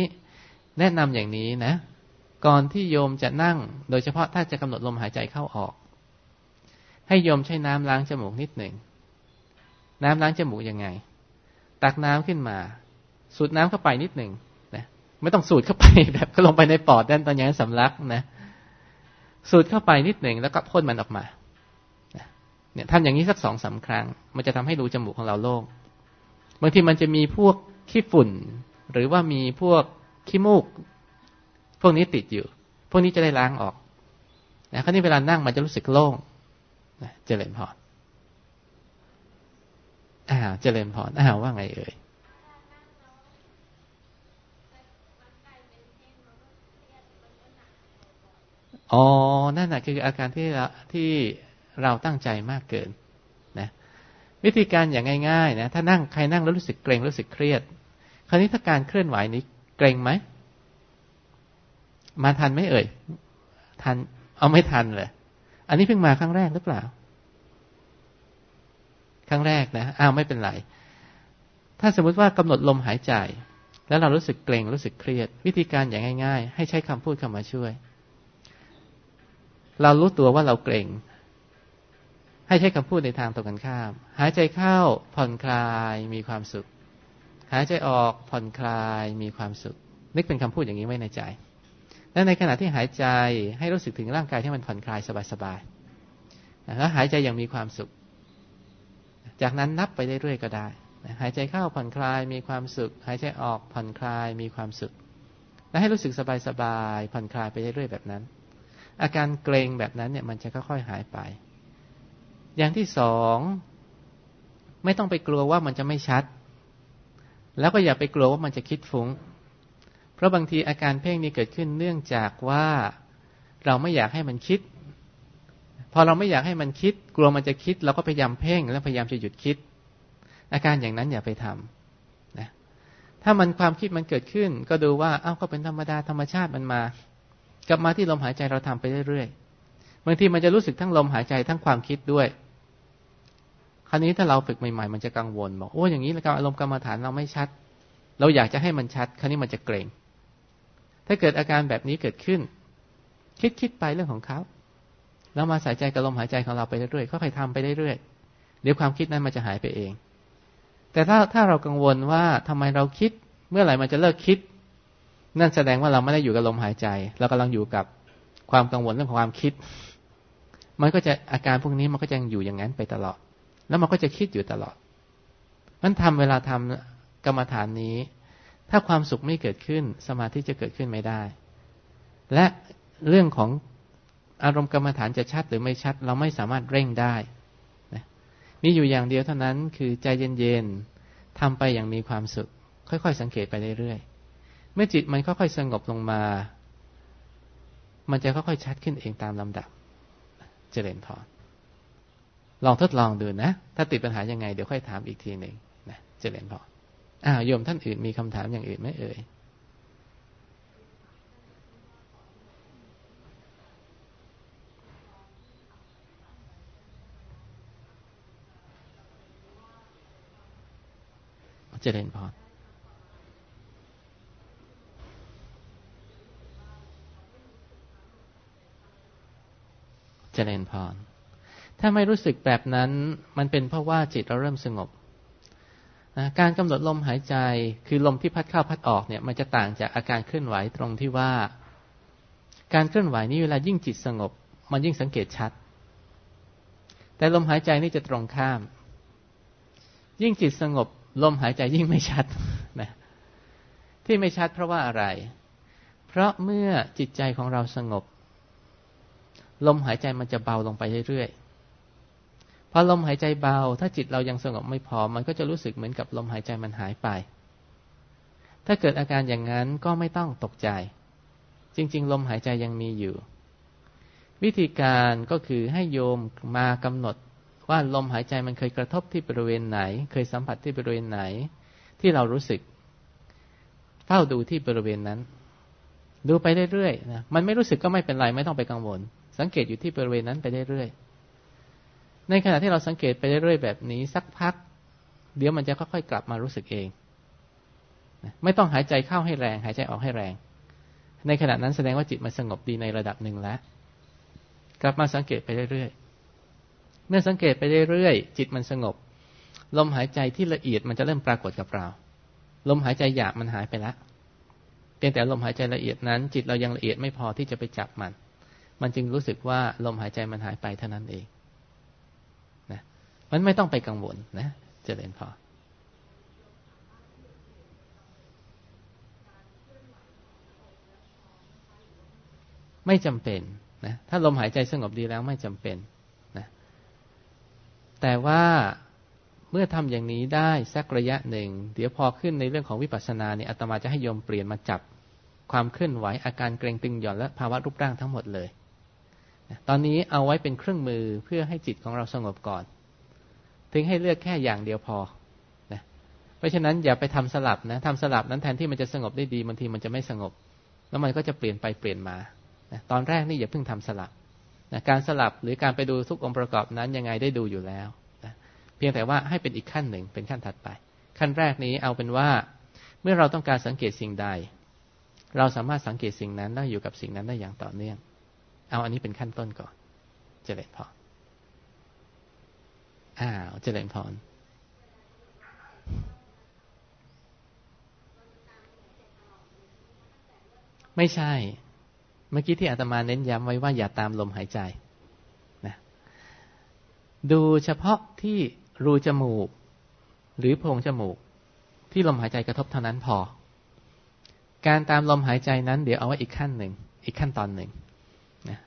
แนะนำอย่างนี้นะ ก่อนที่โยมจะนั่ง โดยเฉพาะถ้าจะกำหนดลมหายใจเข้าออก ให้โยมใช้น้ำล้างจมูกนิดหนึ่ง น้ำล้างจมูกยังไง ตักน้ำขึ้นมา สูดน้ำเข้าไปนิดหนึ่งนะ ไม่ต้องสูดเข้าไปแบบก็ลงไปในปอดด้านตอนยังสำลักนะ สูดเข้าไปนิดหนึ่งแล้วก็พ่นมันออกมาเนี่ยทำอย่างนี้สักสองสาครั้ง มันจะทำให้รูจมูกของเราโล่งบางทีมันจะมีพวกขี้ฝุ่น หรือว่ามีพวก ขี้มูก พวกนี้ติดอยู่ พวกนี้จะได้ล้างออกนะคราวนี้เวลานั่งมันจะรู้สึกโล่งนะเจริญพรอ้าวเจริญพรอ้าวว่าไงเอ่ยอ๋อ นั่นแหะคืออาการที่เราที่เราตั้งใจมากเกินนะวิธีการอย่างง่ายๆนะถ้านั่งใครนั่งแล้วรู้สึกเกรงรู้สึกเครียด คราวนี้ถ้าการเคลื่อนไหวนี้ เกรงไหม มาทันไหมเอ่ย ทัน เอาไม่ทันเลย อันนี้เพิ่งมาครั้งแรกหรือเปล่า ครั้งแรกนะ อ้าวไม่เป็นไร ถ้าสมมุติว่ากำหนดลมหายใจ แล้วเรารู้สึกเกรงรู้สึกเครียด วิธีการอย่างง่าย ๆ ให้ใช้คำพูดเข้ามาช่วย เรารู้ตัวว่าเราเกรงให้ใช้คำพูดในทางตรงกันข้าม หายใจเข้าผ่อนคลายมีความสุขายใจออกผ่อนคลายมีความสุข นึกเป็นคำพูดอย่างนี้ไว้ในใจ และในขณะที่หายใจให้รู้สึกถึงร่างกายที่มันผ่อนคลายสบายๆแล้วหายใจอย่างมีความสุข จากนั้นนับไปเรื่อยๆก็ได้ หายใจเข้าผ่อนคลายมีความสุข หายใจออกผ่อนคลายมีความสุข และให้รู้สึกสบายๆผ่อนคลายไปเรื่อยๆแบบนั้น อาการเกรงแบบนั้นเนี่ยมันจะค่อยๆหายไป อย่างที่สองไม่ต้องไปกลัวว่ามันจะไม่ชัด แล้วก็อย่าไปกลัวว่ามันจะคิดฟุง้ง เพราะบางทีอาการเพ่งนี้เกิดขึ้นเนื่องจากว่าเราไม่อยากให้มันคิด พอเราไม่อยากให้มันคิด กลัวมันจะคิด เราก็พยายามเพ่งแล้วพยายามจะหยุดคิด อาการอย่างนั้นอย่าไปทำนะถ้ามันความคิดมันเกิดขึ้น ก็ดูว่าอ้าวก็เป็นธรรมดาธรรมชาติมันมา กลับมาที่ลมหายใจเราทำไปเรื่อยๆบางทีมันจะรู้สึกทั้งลมหายใจทั้งความคิดด้วย คราวนี้ถ้าเราฝึกใหม่ๆ มันจะกังวลบอกโอ้อย่างนี้การอารมณ์กรรมฐานเราไม่ชัด เราอยากจะให้มันชัด คราวนี้มันจะเกรง ถ้าเกิดอาการแบบนี้เกิดขึ้น คิดคิดไปเรื่องของเขาแล้วมาใส่ใจกับลมหายใจของเราไปเรื่อยๆค่อยๆทำไปเรื่อยๆเดี๋ยวความคิดนั้นมันจะหายไปเอง แต่ถ้าถ้าเรากังวลว่าทำไมเราคิด เมื่อไหร่มันจะเลิกคิด นั่นแสดงว่าเราไม่ได้อยู่กับลมหายใจ เรากำลังอยู่กับความกังวลเรื่องของความคิด มันก็จะอาการพวกนี้มันก็จะยังอยู่อย่างนั้นไปตลอด แล้วมันก็จะคิดอยู่ตลอดมันทำเวลาทำกรรมฐานนี้ ถ้าความสุขไม่เกิดขึ้น สมาธิจะเกิดขึ้นไม่ได้ และเรื่องของอารมณ์กรรมฐานจะชัดหรือไม่ชัด เราไม่สามารถเร่งได้นะมีอยู่อย่างเดียวเท่านั้นคือใจเย็นๆทำไปอย่างมีความสุข ค่อยๆ สังเกตไปเรื่อยๆเมื่อจิตมันค่อยๆสงบลงมา มันจะค่อยๆชัดขึ้นเองตามลำดับ เจริญพร ลองทดลองดูนะ ถ้าติดปัญหายังไงเดี๋ยวค่อยถามอีกทีหนึ่งนะเจริญพรอ้าวโยมท่านอื่นมีคำถามอย่างอื่นไหมเอ่ยเจริญพรเจริญพร ถ้าไม่รู้สึกแบบนั้น มันเป็นเพราะว่าจิตเราเริ่มสงบนะการกำหนดลมหายใจคือลมที่พัดเข้าพัดออกเนี่ย มันจะต่างจากอาการเคลื่อนไหวตรงที่ว่า การเคลื่อนไหวนี้เวลายิ่งจิตสงบ มันยิ่งสังเกตชัด แต่ลมหายใจนี่จะตรงข้าม ยิ่งจิตสงบ ลมหายใจยิ่งไม่ชัดนะที่ไม่ชัดเพราะว่าอะไร เพราะเมื่อจิตใจของเราสงบ ลมหายใจมันจะเบาลงไปเรื่อยๆ พอลมหายใจเบา ถ้าจิตเรายังสงบไม่พอ มันก็จะรู้สึกเหมือนกับลมหายใจมันหายไป ถ้าเกิดอาการอย่างนั้นก็ไม่ต้องตกใจ จริง ๆ ลมหายใจยังมีอยู่ วิธีการก็คือให้โยมมากำหนดว่าลมหายใจมันเคยกระทบที่บริเวณไหน เคยสัมผัสที่บริเวณไหน ที่เรารู้สึกเฝ้าดูที่บริเวณนั้น ดูไปเรื่อยๆนะมันไม่รู้สึกก็ไม่เป็นไรไม่ต้องไปกังวล สังเกตอยู่ที่บริเวณนั้นไปเรื่อยๆ ในขณะที่เราสังเกตไปเรื่อยๆแบบนี้ สักพัก เดี๋ยวมันจะค่อยๆกลับมารู้สึกเองไม่ต้องหายใจเข้าให้แรง หายใจออกให้แรง ในขณะนั้นแสดงว่าจิตมันสงบดีในระดับหนึ่งแล้ว กลับมาสังเกตไปเรื่อยๆ เมื่อสังเกตไปเรื่อยๆ จิตมันสงบ ลมหายใจที่ละเอียดมันจะเริ่มปรากฏกับเรา ลมหายใจหยาบมันหายไปแล้วเพียงแต่ลมหายใจละเอียดนั้น จิตเรายังละเอียดไม่พอที่จะไปจับมัน มันจึงรู้สึกว่าลมหายใจมันหายไปเท่านั้นเอง มันไม่ต้องไปกังวลนะจะเรียนพอไม่จำเป็นนะถ้าลมหายใจสงบดีแล้วไม่จำเป็นนะแต่ว่าเมื่อทำอย่างนี้ได้สักระยะหนึ่ง เดี๋ยวพอขึ้นในเรื่องของวิปัสสนาเนี่ยอาตมาจะให้โยมเปลี่ยนมาจับความเคลื่อนไหวอาการเกรงตึงหย่อนและภาวะรูปร่างทั้งหมดเลยนะตอนนี้เอาไว้เป็นเครื่องมือเพื่อให้จิตของเราสงบก่อน ถึงให้เลือกแค่อย่างเดียวพอนะเพราะฉะนั้นอย่าไปทำสลับนะทำสลับนั้นแทนที่มันจะสงบได้ดีบางทีมันจะไม่สงบ แล้วมันก็จะเปลี่ยนไปเปลี่ยนมานะตอนแรกนี่อย่าเพิ่งทำสลับนะการสลับหรือการไปดูทุกองค์ประกอบนั้นยังไงได้ดูอยู่แล้วนะเพียงแต่ว่าให้เป็นอีกขั้นหนึ่งเป็นขั้นถัดไป ขั้นแรกนี้เอาเป็นว่า เมื่อเราต้องการสังเกตสิ่งใด เราสามารถสังเกตสิ่งนั้นได้อยู่กับสิ่งนั้นได้อย่างต่อเนื่อง เอาอันนี้เป็นขั้นต้นก่อนเจริญพร อ้าวเจริญพรไม่ใช่ เมื่อกี้ที่อาตมาเน้นย้ำไว้ว่าอย่าตามลมหายใจนะดูเฉพาะที่รูจมูก หรือโพรงจมูก ที่ลมหายใจกระทบเท่านั้นพอ การตามลมหายใจนั้น เดี๋ยวเอาไว้อีกขั้นหนึ่ง อีกขั้นตอนหนึ่งนะ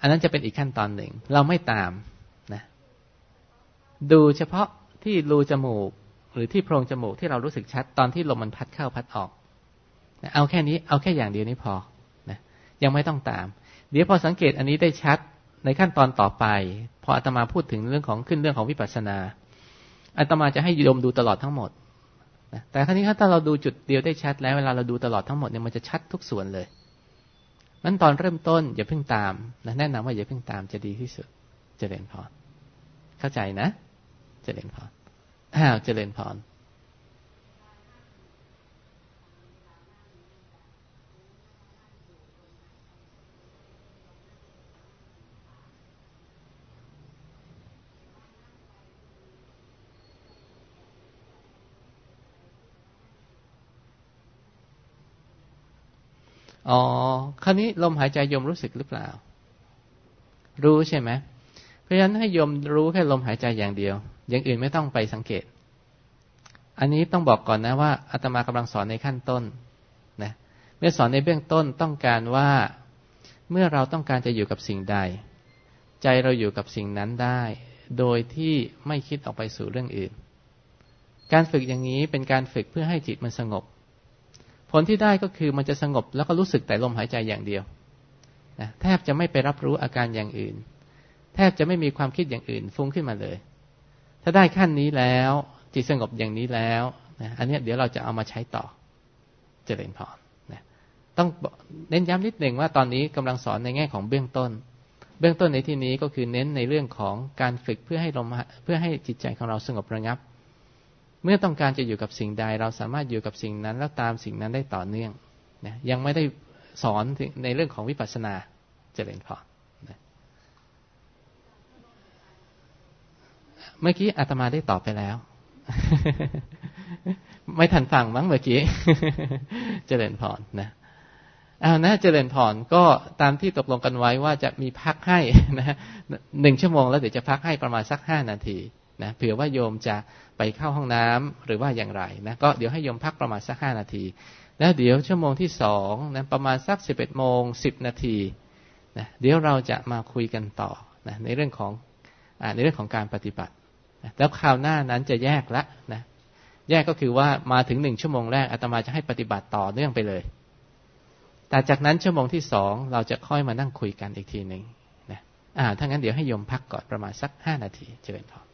อันนั้นจะเป็นอีกขั้นตอนหนึ่ง เราไม่ตาม ดูเฉพาะที่รูจมูก หรือที่โพรงจมูกที่เรารู้สึกชัดตอนที่ลมมันพัดเข้าพัดออก เอาแค่นี้เอาแค่อย่างเดียวนี้พอนะยังไม่ต้องตาม เดี๋ยวพอสังเกตอันนี้ได้ชัดในขั้นตอนต่อไป พออาตมาพูดถึงเรื่องของขึ้นเรื่องของวิปัสสนาอาตมาจะให้โยมดูตลอดทั้งหมดนะแต่ครั้นี้ถ้าเราดูจุดเดียวได้ชัด แล้วเวลาเราดูตลอดทั้งหมดเนี่ยมันจะชัดทุกส่วนเลยนั้นตอนเริ่มต้นอย่าเพิ่งตามนะแนะนำว่าอย่าเพิ่งตามจะดีที่สุดจเจริญพรเข้าใจนะ เจริญพรอ้าวเจริญพรอ๋อ คราวนี้ลมหายใจยมรู้สึกหรือเปล่า รู้ใช่ไหม เพราะฉะนั้นให้ยมรู้แค่ลมหายใจอย่างเดียว อย่างอื่นไม่ต้องไปสังเกต อันนี้ต้องบอกก่อนนะว่าอาตมากำลังสอนในขั้นต้นนะเมื่อสอนในเบื้องต้นต้องการว่าเมื่อเราต้องการจะอยู่กับสิ่งใด ใจเราอยู่กับสิ่งนั้นได้ โดยที่ไม่คิดออกไปสู่เรื่องอื่น การฝึกอย่างนี้เป็นการฝึกเพื่อให้จิตมันสงบ ผลที่ได้ก็คือมันจะสงบแล้วก็รู้สึกแต่ลมหายใจอย่างเดียวนะแทบจะไม่ไปรับรู้อาการอย่างอื่น แทบจะไม่มีความคิดอย่างอื่นฟุ้งขึ้นมาเลย ถ้าได้ขั้นนี้แล้ว จิตสงบอย่างนี้แล้วนะอันนี้เดี๋ยวเราจะเอามาใช้ต่อเจริญพรนะต้องเน้นย้ำนิดหนึ่งว่าตอนนี้กำลังสอนในแง่ของเบื้องต้น เบื้องต้นในที่นี้ก็คือเน้นในเรื่องของการฝึกเพื่อให้ลมเพื่อให้จิตใจของเราสงบระงับ เมื่อต้องการจะอยู่กับสิ่งใด เราสามารถอยู่กับสิ่งนั้นแล้วตามสิ่งนั้นได้ต่อเนื่องนะยังไม่ได้สอนในเรื่องของวิปัสสนาเจริญพรนะ เมื่อกี้อาตมาได้ตอบไปแล้ว ไม่ทันฟังมั้งเมื่อกี้ เจริญพรนะเอานะเจริญพรก็ตามที่ตกลงกันไว้ว่าจะมีพักให้นะหนึ่งชั่วโมงแล้วเดี๋ยวจะพักให้ประมาณสักห้านาทีนะเผื่อว่าโยมจะไปเข้าห้องน้ำหรือว่าอย่างไรนะก็เดี๋ยวให้โยมพักประมาณสักห้านาที แล้วเดี๋ยวชั่วโมงที่สองนะประมาณสักสิบเอ็ดโมงสิบนาทีนะเดี๋ยวเราจะมาคุยกันต่อนะในเรื่องของอในเรื่องของการปฏิบัติ แล้วคราวหน้านั้นจะแยกละนะแยกก็คือว่ามาถึงหนึ่งชั่วโมงแรกอาตมาจะให้ปฏิบัติต่อเนื่องไปเลย แต่จากนั้นชั่วโมงที่สองเราจะค่อยมานั่งคุยกันอีกทีหนึ่งนะอ่าถ้างั้นเดี๋ยวให้โยมพักก่อนประมาณสักห้านาทีเจริญพร